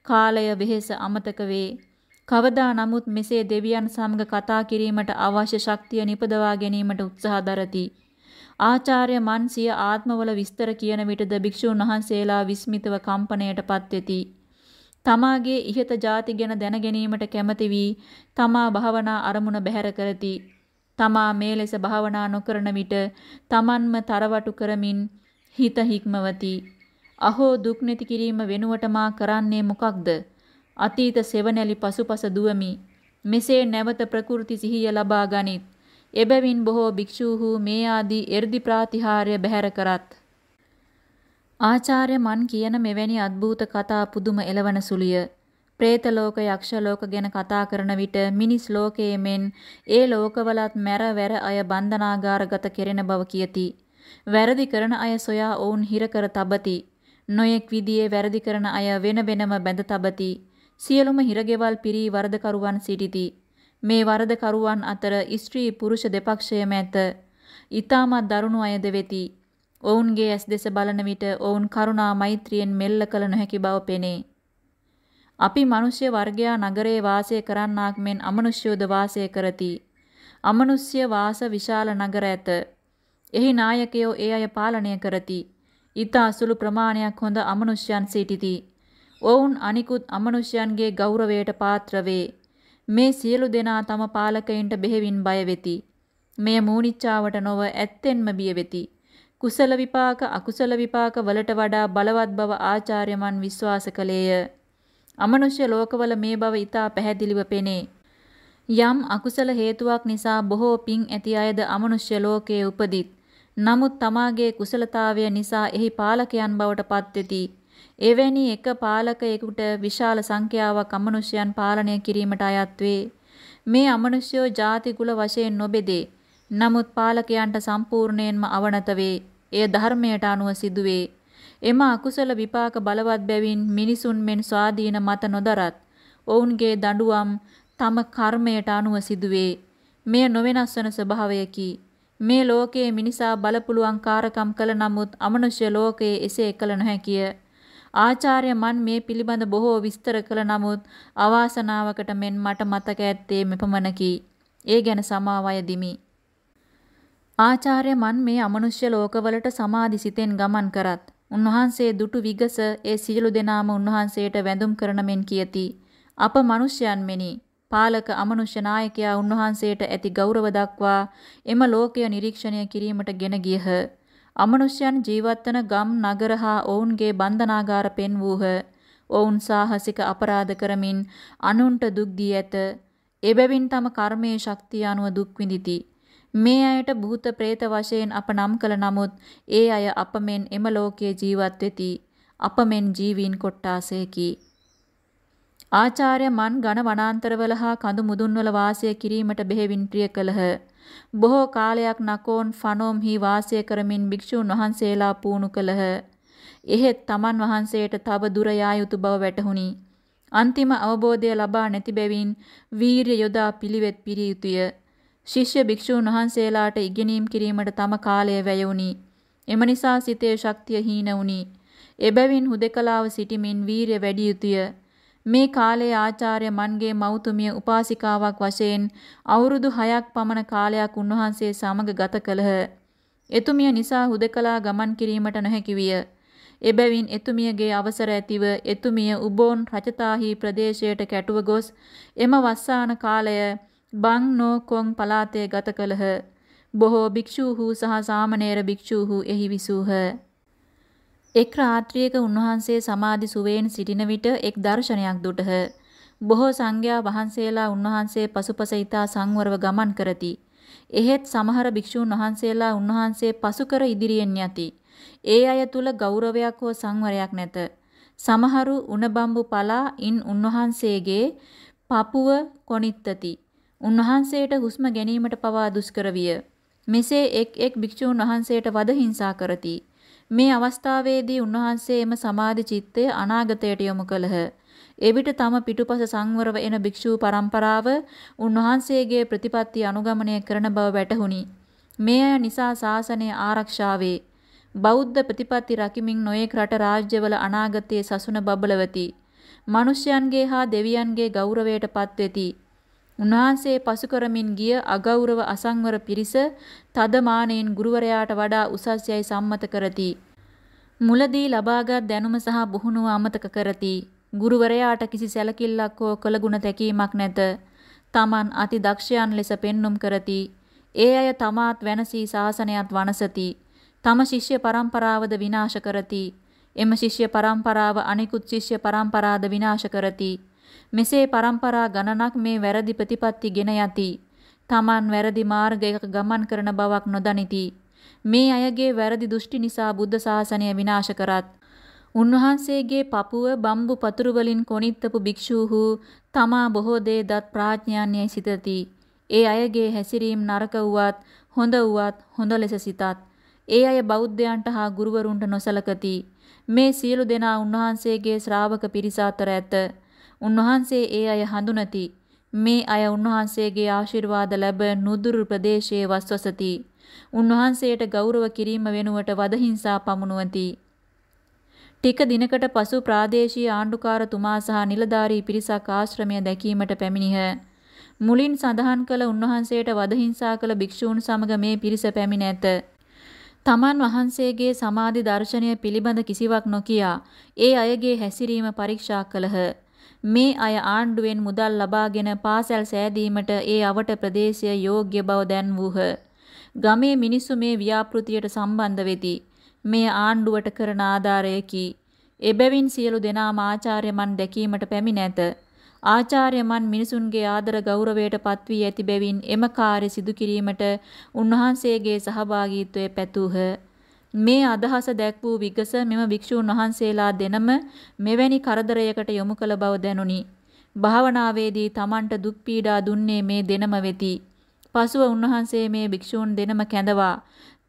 කාලය වෙහෙස අමතක වේ. කවදා නමුත් මෙසේ දෙවියන් සමග කතා කිරීමට අවශ්‍ය ශක්තිය නිපදවා ගැනීමට උත්සාහ දරති. ආචාර්ය මන් සිය ආත්මවල විස්තර කියන විටද භික්ෂුන් වහන්සේලා විස්මිතව කම්පණයටපත් වෙති. තමාගේ ඉහත ಜಾති ගැන දැන ගැනීමට කැමති වී තමා භාවනා අරමුණ බැහැර කරති. තමා මේ ලෙස භාවනා නොකරන විට තමන්ම තරවටු කරමින් හිත හික්මවති. අහෝ දුක් නැති කිරීම වෙනුවට මා කරන්නේ මොකක්ද? අතීත සෙවණැලි පසුපස දුවමි. මෙසේ නැවත ප්‍රකෘති සිහිය ලබා ගනිත්. එබැවින් බොහෝ භික්ෂූහු මේ ආදී එර්දි ප්‍රාතිහාර්ය බැහැර කරත්. ආචාර්ය මන් කියන මෙවැනි අద్භූත කතා පුදුම එළවන සුළුය. പ്രേත ලෝක යක්ෂ ලෝක ගැන කතා කරන විට මිනිස් ලෝකයේ මෙන් ඒ ලෝකවලත් මැරවැර අය බන්ධනාගාරගත කෙරෙන බව කියති. වැරදි කරන අය සොයා ඔවුන් හිර කර තබති. නොයෙක් විදියේ වැරදි කරන අය වෙන වෙනම බැඳ තබති. සියලුම හිරගෙවල් පිරී වරදකරුවන් සිටිති. මේ වරදකරුවන් අතර ස්ත්‍රී පුරුෂ දෙපක්ෂයම ඇත. ඊටමත් දරුණු අයද වෙති. ඔවුන්ගේ ඇස් දෙස බලන විට ඔවුන් කරුණා මෛත්‍රියෙන් මෙල්ල කළ නොහැකි බව පෙනේ. අපි මිනිස්ය වර්ගයා නගරයේ වාසය කරන්නාක් මෙන් අමනුෂ්‍යෝද වාසය කරති. අමනුෂ්‍ය වාස විශාල නගර ඇත. එහි නායකයෝ ඒ අය පාලනය කරති. ඊතා සුළු ප්‍රමාණයක් හොඳ අමනුෂ්‍යයන් සිටිති. ඔවුන් අනිකුත් අමනුෂ්‍යයන්ගේ ගෞරවයට පාත්‍ර වේ. මේ සියලු දෙනා තම පාලකයින්ට බෙහෙවින් බය වෙති. මෙය මූනිච්චාවට නොව ඇත්තෙන්ම බිය වෙති. කුසල විපාක අකුසල විපාක වලට වඩා බලවත් බව ආචාර්යමන් විශ්වාස කළේය. අමනුෂ්‍ය ලෝකවල මේ බව ඊටා පැහැදිලිව පෙනේ. යම් අකුසල හේතුවක් නිසා බොහෝ පින් ඇති අයද අමනුෂ්‍ය ලෝකයේ උපදිත්. නමුත් තමාගේ කුසලතාවය නිසා එහි පාලකයන් බවට පත්වෙති. එවැනි එක පාලකයෙකුට විශාල සංඛ්‍යාවක් අමනුෂ්‍යයන් පාලනය කිරීමට අයත් වේ. මේ අමනුෂ්‍යෝ ಜಾති කුල වශයෙන් නොබෙදේ. නමුත් පාලකයන්ට සම්පූර්ණයෙන්ම අවනත වේ. එය ධර්මයට අනුව සිදුවේ. එම අකුසල විපාක බලවත් බැවින් මිනිසුන් මෙන් ස්වාධීන මත නොදරත් ඔවුන්ගේ දඬුවම් තම කර්මයට අනුව සිදුවේ. මෙය නොවෙනස් වන ස්වභාවයකි. මේ ලෝකයේ මිනිසා බලපුලුවන් කාරකම් කළ නමුත් අමනුෂ්‍ය ලෝකයේ එසේ කළ නොහැකිය. ආචාර්ය මන් මේ පිළිබඳ බොහෝ විස්තර කළ නමුත් අවාසනාවකට මෙන් මට මතක ඇත්තේ මෙපමණකි. ඒ ගැන සමාවය දිමි. ආචාර්ය මන් මේ අමනුෂ්‍ය ලෝකවලට සමාධි සිතෙන් ගමන් කරත් උන්වහන්සේ දුටු විගස ඒ සියලු දෙනාම උන්වහන්සේට වැඳුම් කරන මෙන් කියති. අප මිනිසයන් මෙනි. පාලක අමනුෂ්‍ය නායකයා උන්වහන්සේට ඇති ගෞරව දක්වා එම ලෝකය නිරීක්ෂණය කිරීමට ගෙන ගියහ. අමනුෂ්‍යයන් ජීවත්වන ගම් නගර හා ඔවුන්ගේ බන්ධනාගාර පෙන්වූහ. ඔවුන් සාහසික අපරාධ කරමින් අනුන්ට දුක් දී ඇත. එබැවින් තම කර්මයේ ශක්තිය අනුව දුක් විඳಿತಿ. මේ අයට භූත പ്രേත වශයෙන් අප නම් කළ නමුත් ඒ අය අප මෙන් එම ලෝකයේ ජීවත් වෙති. අප මෙන් ජීවීන් කොට්ටාසයකි. ආචාර්ය මන් ඝන වනාන්තරවල හා කඳු මුදුන්වල වාසය කිරීමට බෙහෙවින් ප්‍රිය කළහ. බොහෝ කාලයක් නකෝන් ෆනෝම්හි වාසය කරමින් භික්ෂූන් වහන්සේලා පුහුණු කළහ. එහෙත් තමන් වහන්සේට තව දුර යා යුතු බව වැටහුණි. අන්තිම අවබෝධය ලබා නැති බැවින් වීරිය යොදා පිළිවෙත් පිරිය යුතුය. ශිෂ්‍ය භික්ෂූන් වහන්සේලාට ඉගෙනීම් කිරීමට තම කාලය වැය වුණි. එම නිසා සිතේ ශක්තිය හීන වුණි. එබැවින් හුදකලාව සිටිමින් වීරිය වැඩි යුතුය. මේ කාලයේ ආචාර්ය මන්ගේ මෞතුමිය උපාසිකාවක් වශයෙන් අවුරුදු 6ක් පමණ කාලයක් උන්වහන්සේ සමග ගත කළහ. එතුමිය නිසා හුදකලා ගමන් කිරීමට නොහැකි විය. එබැවින් එතුමියගේ අවසර ඇතිව එතුමිය උබෝන් රචතාහි ප්‍රදේශයට කැටුව ගොස් එම වස්සාන කාලය බං නෝ කොන් පලාතේ ගත කළහ. බොහෝ භික්ෂූහු සහ සාමණේර භික්ෂූහු එහි විසූහ. එක් රාත්‍රියක උන්වහන්සේ සමාධි සුවේන් සිටින විට එක් දර්ශනයක් දුටහ. බොහෝ සංඝයා වහන්සේලා උන්වහන්සේ පසුපස ඊතා සංවරව ගමන් කරති. එහෙත් සමහර භික්ෂූන් වහන්සේලා උන්වහන්සේ පසු කර ඉදිරියෙන් යති. ඒ අය තුල ගෞරවයක් හෝ සංවරයක් නැත. සමහරු උණබම්බු පලා ඉන් උන්වහන්සේගේ පපුව කොනිත්තති. උන්වහන්සේට හුස්ම ගැනීමට පවා දුෂ්කර විය. මෙසේ එක් එක් භික්ෂූන් වහන්සේට වද හිංසා කරති. මේ අවස්ථාවේදී උන්වහන්සේ එම සමාධි චිත්තය අනාගතයට යොමු කළහ. එවිට තම පිටුපස සංවරව එන භික්ෂූ පරම්පරාව උන්වහන්සේගේ ප්‍රතිපත්ති අනුගමනය කරන බව වැටහුණි. මේ අය නිසා ශාසනය ආරක්ෂා වේ. බෞද්ධ ප්‍රතිපත්ති රකිමින් නොයෙක් රට රාජ්‍යවල අනාගතයේ සසුන බබලවති. මිනිසයන්ගේ හා දෙවියන්ගේ ගෞරවයට පත්වෙති. උන්වහන්සේ පසු කරමින් ගිය අගෞරව අසංවර පිරිස තදමානයෙන් ගුරුවරයාට වඩා උසස් යයි සම්මත කරති. මුලදී ලබාගත් දැනුම සහ බුහුණුව අමතක කරති. ගුරුවරයාට කිසි සැලකිල්ලක් හෝ කළගුණ තැකීමක් නැත. Taman අති දක්ෂයන් ලෙස පෙන්눔 කරති. ඒ අය තමාත් වෙනසී ශාසනයත් වනසති. තම ශිෂ්‍ය පරම්පරාවද විනාශ කරති. එම ශිෂ්‍ය පරම්පරාව අනිකුත් ශිෂ්‍ය පරම්පරාද විනාශ කරති. මෙසේ පරම්පරා ගණනක් මේ වැරදි ප්‍රතිපත්ති ගෙන යති. Taman වැරදි මාර්ගයක ගමන් කරන බවක් නොදනිති. මේ අයගේ වැරදි දෘෂ්ටි නිසා බුද්ධ ශාසනය විනාශ කරත් උන්වහන්සේගේ පපුව බම්බු පතුරු වලින් කොනිත්තපු භික්ෂූහු තමා බොහෝ දේ දත් ප්‍රඥාන්‍යයි සිතති. ඒ අයගේ හැසිරීම නරක වුවත් හොඳ වුවත් හොඳ ලෙස සිතත්. ඒ අය බෞද්ධයන්ට හා ගුරුවරුන්ට නොසලකති. මේ සියලු දෙනා උන්වහන්සේගේ ශ්‍රාවක පිරිස අතර ඇත. උන්වහන්සේ ඒ අය හඳුනති. මේ අය උන්වහන්සේගේ ආශිර්වාද ලැබ නුදුරු ප්‍රදේශයේ වස්වසති. උන්වහන්සේට ගෞරව කිරීම වෙනුවට වදහිංසා පමුණුවති. ටික දිනකට පසු ප්‍රාදේශීය ආණ්ඩුකාරතුමා සහ නිලධාරී පිරිසක් ආශ්‍රමය දැකීමට පැමිණිහ. මුලින් සඳහන් කළ උන්වහන්සේට වදහිංසා කළ භික්ෂූන් සමග මේ පිරිස පැමිණ ඇත. තමන් වහන්සේගේ සමාධි දර්ශනය පිළිබඳ කිසිවක් නොකියා ඒ අයගේ හැසිරීම පරීක්ෂා කළහ. මේ අය ආණ්ඩුවෙන් මුදල් ලබාගෙන පාසල් සෑදීමට ඒ අවට ප්‍රදේශය යෝග්‍ය බව දැන්වූහ. ගමේ මිනිස්සු මේ ව්‍යාපෘතියට සම්බන්ධ වෙති. මෙය ආණ්ඩුවට කරන ආධාරයකි. එබැවින් සියලු දෙනාම ආචාර්යමන් දැකීමට පැමිණ ඇත. ආචාර්යමන් මිනිසුන්ගේ ආදර ගෞරවයට පත්වී ඇති බැවින් එම කාර්ය සිදු කිරීමට උන්වහන්සේගේ සහභාගීත්වය පැතූහ. මේ අදහස දැක් වූ විගස මෙම භික්ෂූන් වහන්සේලා දෙනම මෙවැනි කරදරයකට යොමු කළ බව දැනුනි. භාවනාවේදී Tamanට දුක් පීඩා දුන්නේ මේ දෙනම වෙති. පසුව උන්වහන්සේ මේ භික්ෂූන් දෙනම කැඳවා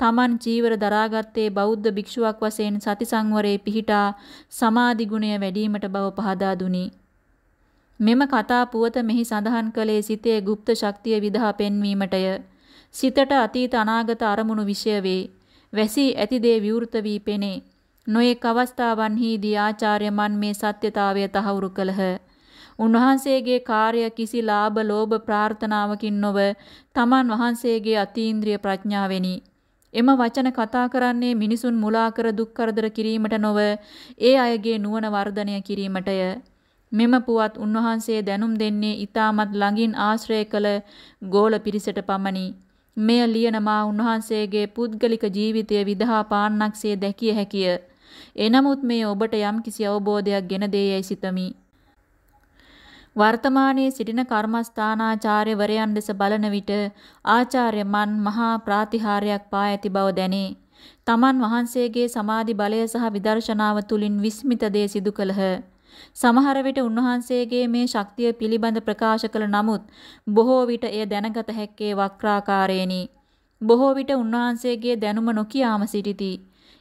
තමන් චීවර දරාගත්තේ බෞද්ධ භික්ෂුවක් වශයෙන් සති සංවරයේ පිහිටා සමාධි ගුණය වැඩිවීමට බව පහදා දුනි. මෙම කතා පුවත මෙහි සඳහන් කළේ සිතේ গুপ্ত ශක්තිය විදහා පෙන්වීමටය. සිතට අතීත අනාගත අරමුණු විෂය වේ. වැසී ඇති දේ විවෘත වී පෙනේ. නොඑක් අවස්ථාවන්හිදී ආචාර්යමන් මේ සත්‍යතාවය තහවුරු කළහ. උන්වහන්සේගේ කාර්ය කිසි ලාභ ලෝභ ප්‍රාර්ථනාවකින් නොව තමන් වහන්සේගේ අතීන්ද්‍රිය ප්‍රඥාවෙනි. එම වචන කතා කරන්නේ මිනිසුන් මුලා කර දුක් කරදර කිරීමට නොව ඒ අයගේ නුවණ වර්ධනය කිරීමටය. මෙම පුවත් උන්වහන්සේ දැනුම් දෙන්නේ ඊටමත් ළඟින් ආශ්‍රය කළ ගෝල පිරිසට පමණි. මෙය ලියන මා උන්වහන්සේගේ පුද්ගලික ජීවිතය විදහා පාන්නක්සේ දැකිය හැකිය. එනමුත් මේ ඔබට යම්කිසි අවබෝධයක් ගෙන දෙයයි සිතමි. වර්තමානයේ සිටින කර්මස්ථානාචාර්යවරයන් දෙස බලන විට ආචාර්ය මන් මහා ප්‍රාතිහාර්යයක් පා ඇති බව දැනේ. තමන් වහන්සේගේ සමාධි බලය සහ විදර්ශනාව තුලින් විස්මිත දේ සිදු කළහ. සමහර විට උන්වහන්සේගේ මේ ශක්තිය පිළිබඳ ප්‍රකාශ කළ නමුත් බොහෝ විට එය දැනගත හැක්කේ වක්‍රාකාරයෙනි. බොහෝ විට උන්වහන්සේගේ දැනුම නොකියාම සිටිති.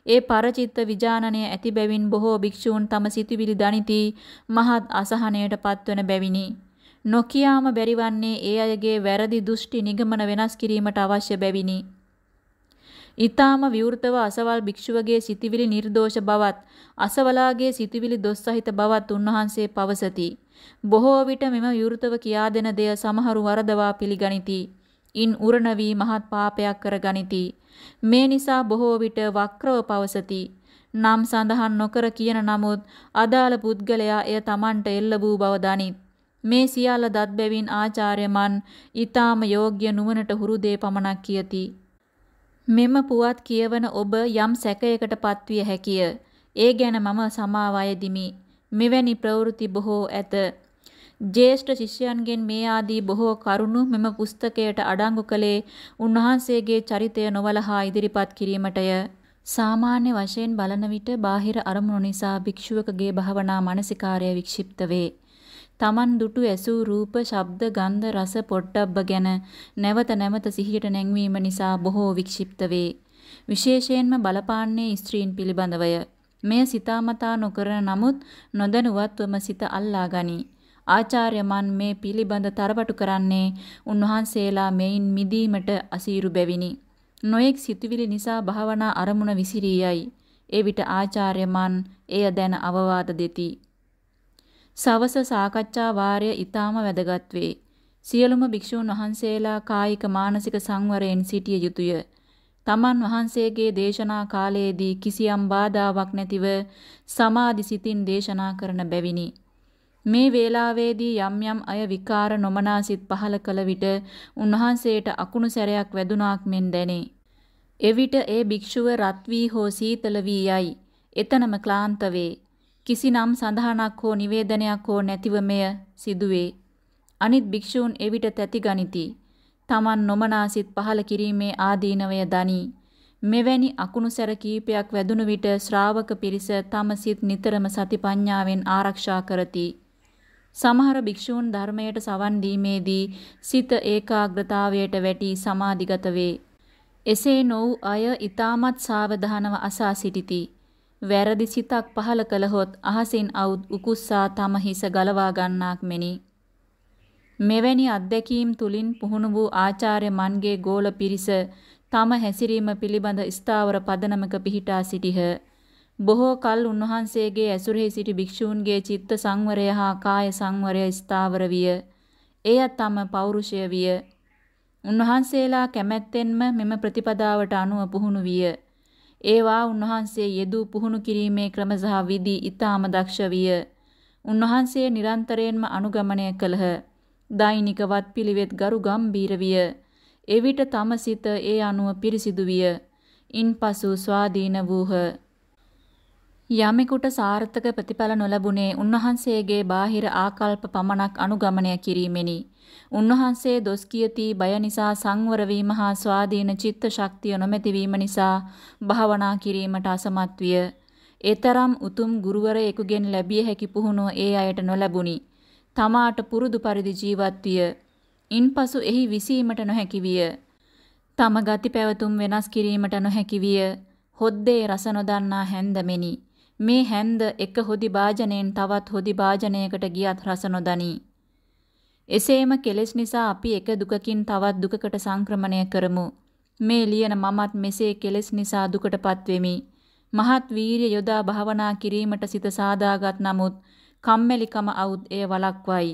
ඒ පරචිත්ත විජානනය ඇති බැවින් බොහෝ භික්ෂූන් තම සිතුවිලි දනිති මහත් අසහනයට පත්වන බැවිනි. නොකියාම බැරිවන්නේ ඒ අයගේ වැරදි දෘෂ්ටි නිගමන වෙනස් කිරීමට අවශ්‍ය බැවිනි. ඊ타ම විවෘතව අසවල් භික්ෂුවගේ සිටිවිලි නිර්දෝෂ බවත් අසවලාගේ සිටිවිලි දොස් සහිත බවත් උන්වහන්සේ පවසති. බොහෝ විට මෙම විවෘතව කියා දෙන දෙය සමහරු වරදවා පිළිගනිති. ඉන් උරණ වී මහත් පාපයක් කරගනිති. මේ නිසා බොහෝ විට වක්‍රව පවසති. නම් සඳහන් නොකර කියන නමුත් අදාළ පුද්ගලයා එය Tamanට එල්ල වූ බව දනිත්. මේ සියල්ල දත් බැවින් ආචාර්යමන් ඊ타ම යෝග්‍ය නුවණට හුරු දේ පමණක් කියති. මෙම පුවත් කියවන ඔබ යම් සැකයකට පත්විය හැකිය. ඒ ගැන මම සමාව අයදිමි. මෙවැනි ප්‍රවෘත්ති බොහෝ ඇත. ජ්‍යෙෂ්ඨ ශිෂ්‍යයන්ගෙන් මේ ආදී බොහෝ කරුණු මෙම පුස්තකයට අඩංගු කළේ උන්වහන්සේගේ චරිතය නොවලහා ඉදිරිපත් කිරීමටය. සාමාන්‍ය වශයෙන් බලන විට බාහිර අරමුණු නිසා භික්ෂුවකගේ භාවනා මානසිකාර්ය වික්ෂිප්ත වේ. Taman දුටු ඇසූ රූප, ශබ්ද, ගන්ධ, රස, පොට්ටබ්බ ගැන නැවත නැවත සිහියට නැංවීම නිසා බොහෝ වික්ෂිප්ත වේ. විශේෂයෙන්ම බලපාන්නේ ස්ත්‍රීන් පිළිබඳවය. මෙය සිතාමතා නොකරන නමුත් නොදැනුවත්වම සිත අල්ලා ගනී. ආචාර්යමන් මේ පිළිබඳ තරපටු කරන්නේ උන්වහන්සේලා මෙයින් මිදීමට අසීරු බැවිනි. නොඑක් සිතුවිලි නිසා භාවනා අරමුණ විසිරියයි. එවිට ආචාර්යමන් එය දැන අවවාද දෙති. සවස සාකච්ඡා වාරය ඊටාම වැදගත් වේ. සියලුම භික්ෂූන් වහන්සේලා කායික මානසික සංවරයෙන් සිටිය යුතුය. තමන් වහන්සේගේ දේශනා කාලයේදී කිසියම් බාධාවක් නැතිව සමාධි සිතින් දේශනා කරන බැවිනි. මේ වේලාවේදී යම් යම් අය විකාර නොමනාසිත පහල කළ විට උන්වහන්සේට අකුණු සැරයක් වැදුනාක් මෙන් දැනේ. එවිට ඒ භික්ෂුව රත් වී හෝ සීතල වී යයි. එතනම ක්ලාන්ත වේ. කිසිනම් සඳහනක් හෝ නිවේදනයක් හෝ නැතිව මෙය සිදුවේ. අනිත් භික්ෂූන් එවිට තැති ගනිති. Taman නොමනාසිත පහල කිරීමේ ආදීනවය දනි. මෙවැනි අකුණු සැර කීපයක් වැදුණු විට ශ්‍රාවක පිරිස තම සිත් නිතරම සතිපඤ්ඤාවෙන් ආරක්ෂා කරති. සමහර භික්ෂූන් ධර්මයට සවන් දීමේදී සිත ඒකාග්‍රතාවයට වැටි සමාධිගත වේ. එසේ නොවු අය ඊටමත් සාවධානව අසා සිටිති. වැරදි සිතක් පහල කළහොත් අහසින් අවුත් උකුස්සා තම හිස ගලවා ගන්නාක් මෙනි. මෙවැනි අත්දැකීම් තුලින් පුහුණු වූ ආචාර්ය මන්ගේ ගෝල පිරිස තම හැසිරීම පිළිබඳ ස්ථාවර පදනමක පිහිටා සිටිහ. බොහෝ කල් උන්වහන්සේගේ ඇසුරෙහි සිටි භික්ෂූන්ගේ චිත්ත සංවරය හා කාය සංවරය ස්ථාවර විය. එය තම පෞරුෂය විය. උන්වහන්සේලා කැමැත්තෙන්ම මෙම ප්‍රතිපදාවට අනුව පුහුණු විය. ඒවා උන්වහන්සේ යෙදූ පුහුණු කිරීමේ ක්‍රම සහ විදි ඊටාම දක්ෂ විය. උන්වහන්සේ නිරන්තරයෙන්ම අනුගමනය කළහ. දෛනික වත්පිළිවෙත් ගරු ගම්බීර විය. එවිට තම සිත ඒ අනුව පිරිසිදු විය. ඉන්පසු ස්වාධීන වූහ. යමෙකුට සාර්ථක ප්‍රතිඵල නොලැබුණේ උන්වහන්සේගේ බාහිර ආකල්ප පමණක් අනුගමනය කිරීමෙනි. උන්වහන්සේ දොස් කියති බය නිසා සංවර වීම හා ස්වාධීන චිත්ත ශක්තිය නොමැති වීම නිසා භාවනා කිරීමට අසමත් විය. ඒතරම් උතුම් ගුරුවරයෙකුගෙන් ලැබිය හැකි පුහුණුව ඒ අයට නොලැබුණි. තමාට පුරුදු පරිදි ජීවත් විය. ඉන්පසු එහි විසීමට නොහැකි විය. තම ගති පැවතුම් වෙනස් කිරීමට නොහැකි විය. හොද්දේ රස නොදන්නා හැන්දමෙනි. මේ හැන්ද එක හොදි භාජනයෙන් තවත් හොදි භාජනයකට ගියත් රස නොදනී. එසේම කෙලෙස් නිසා අපි එක දුකකින් තවත් දුකකට සංක්‍රමණය කරමු. මේ ලියන මමත් මෙසේ කෙලෙස් නිසා දුකටපත් වෙමි. මහත් වීරිය යොදා භාවනා කිරීමට සිත සාදාගත් නමුත් කම්මැලිකම අවුත් එය වළක්වයි.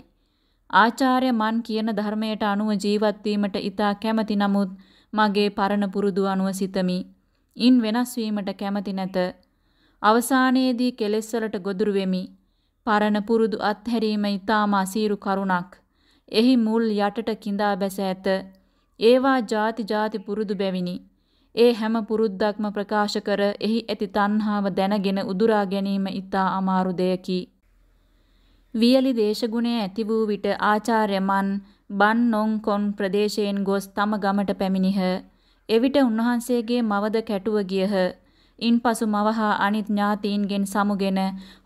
ආචාර්ය මන් කියන ධර්මයට අනුව ජීවත් වීමට ඊතා කැමති නමුත් මගේ පරණ පුරුදු අනුව සිතමි. ඉන් වෙනස් වීමට කැමති නැත. අවසානයේදී කෙලෙස් වලට ගොදුරු වෙමි. පරණ පුරුදු අත්හැරීම ඊටාම අසීරු කරුණක්. එහි මුල් යටට கிඳා බැස ඇත. ඒවා ಜಾති ಜಾති පුරුදු බැවිනි. ඒ හැම පුරුද්දක්ම ප්‍රකාශ කර එහි ඇති තණ්හාව දැනගෙන උදුරා ගැනීම ඊටා අමාරු දෙයකි. වියලි දේශගුණය ඇති වූ විට ආචාර්යමන් බන් නොන්කොන් ප්‍රදේශයෙන් ගොස් තම ගමට පැමිණිහ. එවිට උන්වහන්සේගේ මවද කැටුව ගියහ. ඉන්පසු මව හා අනිත් ඥාතීන්ගෙන් සමුගෙන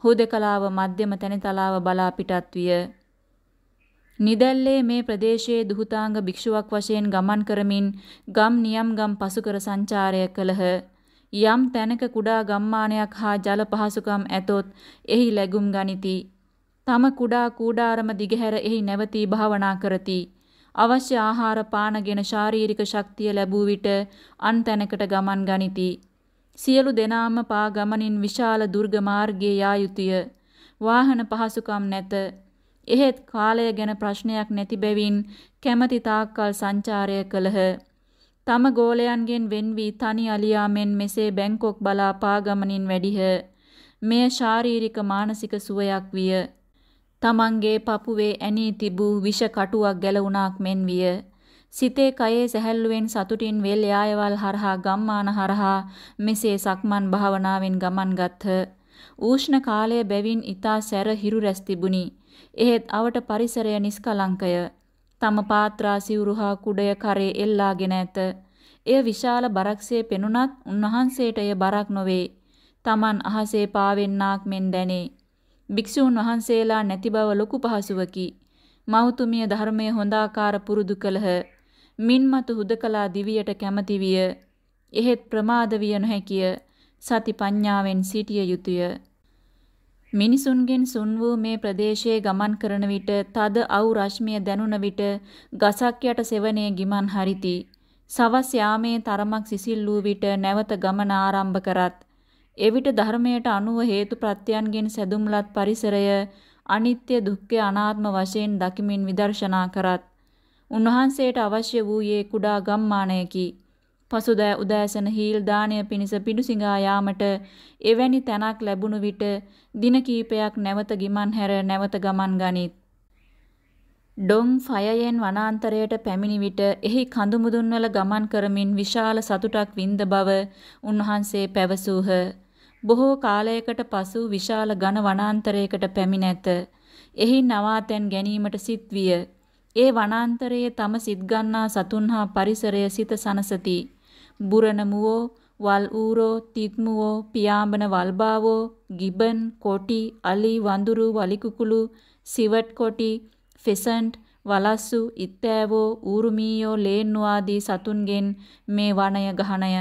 හුදකලාව මධ්‍යම තැනිතලාව බලා පිටත් විය. නිදැල්ලේ මේ ප්‍රදේශයේ දුහතාංග භික්ෂුවක් වශයෙන් ගමන් කරමින් ගම් නියම් ගම් පසුකර සංචාරය කළහ. යම් තැනක කුඩා ගම්මානයක් හා ජල පහසුකම් ඇතොත් එහි läගුම් ගනිති. තම කුඩා කූඩාරම දිගහැර එහි නැවතී භාවනා කරති. අවශ්‍ය ආහාර පානගෙන ශාරීරික ශක්තිය ලැබූ විට අන් තැනකට ගමන් ගනිති. සියලු දෙනාම පා ගමනින් විශාල දුර්ග මාර්ගයේ යා යුතුය. වාහන පහසුකම් නැත. එහෙත් කාලය ගැන ප්‍රශ්නයක් නැති බැවින් කැමැති තාක්කල් සංචාරය කළහ. තම ගෝලයන්ගෙන් වෙන් වී තනි අලියා මෙන් මෙසේ බැංකොක් බලා පා ගමනින් වැඩිහ. මෙය ශාරීරික මානසික සුවයක් විය. තමන්ගේ පපුවේ ඇනී තිබූ විෂ කටුවක් ගැලවුණාක් මෙන් විය. සිතේ කයේ සැහැල්ලුවෙන් සතුටින් වෙල් යායවල් හරහා ගම්මාන හරහා මෙසේ සක්මන් භාවනාවෙන් ගමන් ගත්හ. ඌෂ්ණ කාලය බැවින් ඊතා සැර හිරු රැස් තිබුණි. එහෙත් අවට පරිසරය නිස්කලංකය. තම පාත්‍රා සිවුරු හා කුඩය කරේ එල්ලාගෙන ඇත. එය විශාල බරක්සේ පෙනුනත් උන්වහන්සේට එය බරක් නොවේ. Taman අහසේ පාවෙන්නාක් මෙන් දැනේ. භික්ෂූන් වහන්සේලා නැති බව ලොකු පහසුවකි. මෞතුමිය ධර්මයේ හොඳාකාර පුරුදු කළහ. මින්මතු හුදකලා දිවියට කැමති විය. එහෙත් ප්‍රමාද විය නොහැකිය. සති පඤ්ඤාවෙන් සිටිය යුතුය. මිනිසුන්ගෙන් සුන් වූ මේ ප්‍රදේශයේ ගමන් කරන විට තද අවු රශ්මිය දැනුන විට ගසක් යට සෙවණේ ගිමන් හරිති. සවස් යාමේ තරමක් සිසිල් වූ විට නැවත ගමන ආරම්භ කරත් එවිට ධර්මයට අනුව හේතු ප්‍රත්‍යයන්ගෙන් සැදුම්ලත් පරිසරය අනිත්‍ය දුක්ඛ අනාත්ම වශයෙන් දකිමින් විදර්ශනා කරත් උන්වහන්සේට අවශ්‍ය වූයේ කුඩා ගම්මානයකි. පසුදෑ උදෑසන හීල් දාණය පිණිස පිඬුසිඟා යාමට එවැනි තැනක් ලැබුණු විට දින කීපයක් නැවත ගිමන් හැර නැවත ගමන් ගනිත්. ඩොං ෆයයෙන් වනාන්තරයට පැමිණි විට එහි කඳු මුදුන්වල ගමන් කරමින් විශාල සතුටක් වින්ද බව උන්වහන්සේ පැවසූහ. බොහෝ කාලයකට පසු විශාල ඝන වනාන්තරයකට පැමිණ ඇත. එහි නවාතැන් ගැනීමට සිත් විය. ඒ වනාන්තරයේ තම සිත් ගන්නා සතුන් හා පරිසරය සිත සනසති. බුරණ මුවෝ, වල් ඌරෝ, තිත්මුවෝ, පියාඹන වල්බාවෝ, ගිබන්, කොටි, අලි, වඳුරු, වලිකුකුළු, සිවට් කොටි, ෆෙසන්ට්, වලස්සු, ඉත්තෑවෝ, ඌරුමීයෝ, ලේන්නු ආදී සතුන්ගෙන් මේ වනය ගහණය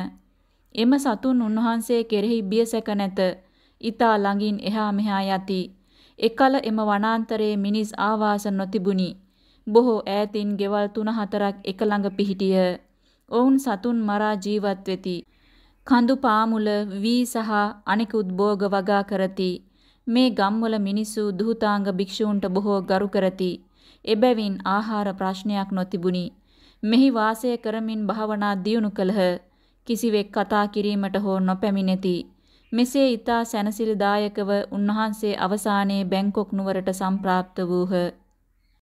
එම සතුන් උන්වහන්සේ කෙරෙහි බියසැක නැත. ඊතා ළඟින් එහා මෙහා යති. එකල එම වනාන්තරයේ මිනිස් ආවාස නොතිබුණි. බොහෝ ඈතින් ගෙවල් 3-4ක් එක ළඟ පිහිටිය. ඔවුන් සතුන් මරා ජීවත් වෙති. කඳු පාමුල වී සහ අනිකුත් භෝග වගා කරති. මේ ගම්වල මිනිසු දුහතාංග භික්ෂූන්ට බොහෝ ගරු කරති. එබැවින් ආහාර ප්‍රශ්නයක් නොතිබුණි. මෙහි වාසය කරමින් භාවනා දියුණු කළහ. කිසිවෙක් කතා කිරීමට හෝ නොපැමිණෙති. මෙසේ ඊතා සැනසිලිදායකව උන්වහන්සේ අවසානයේ බැංකොක් නුවරට සම්ප්‍රාප්ත වූහ.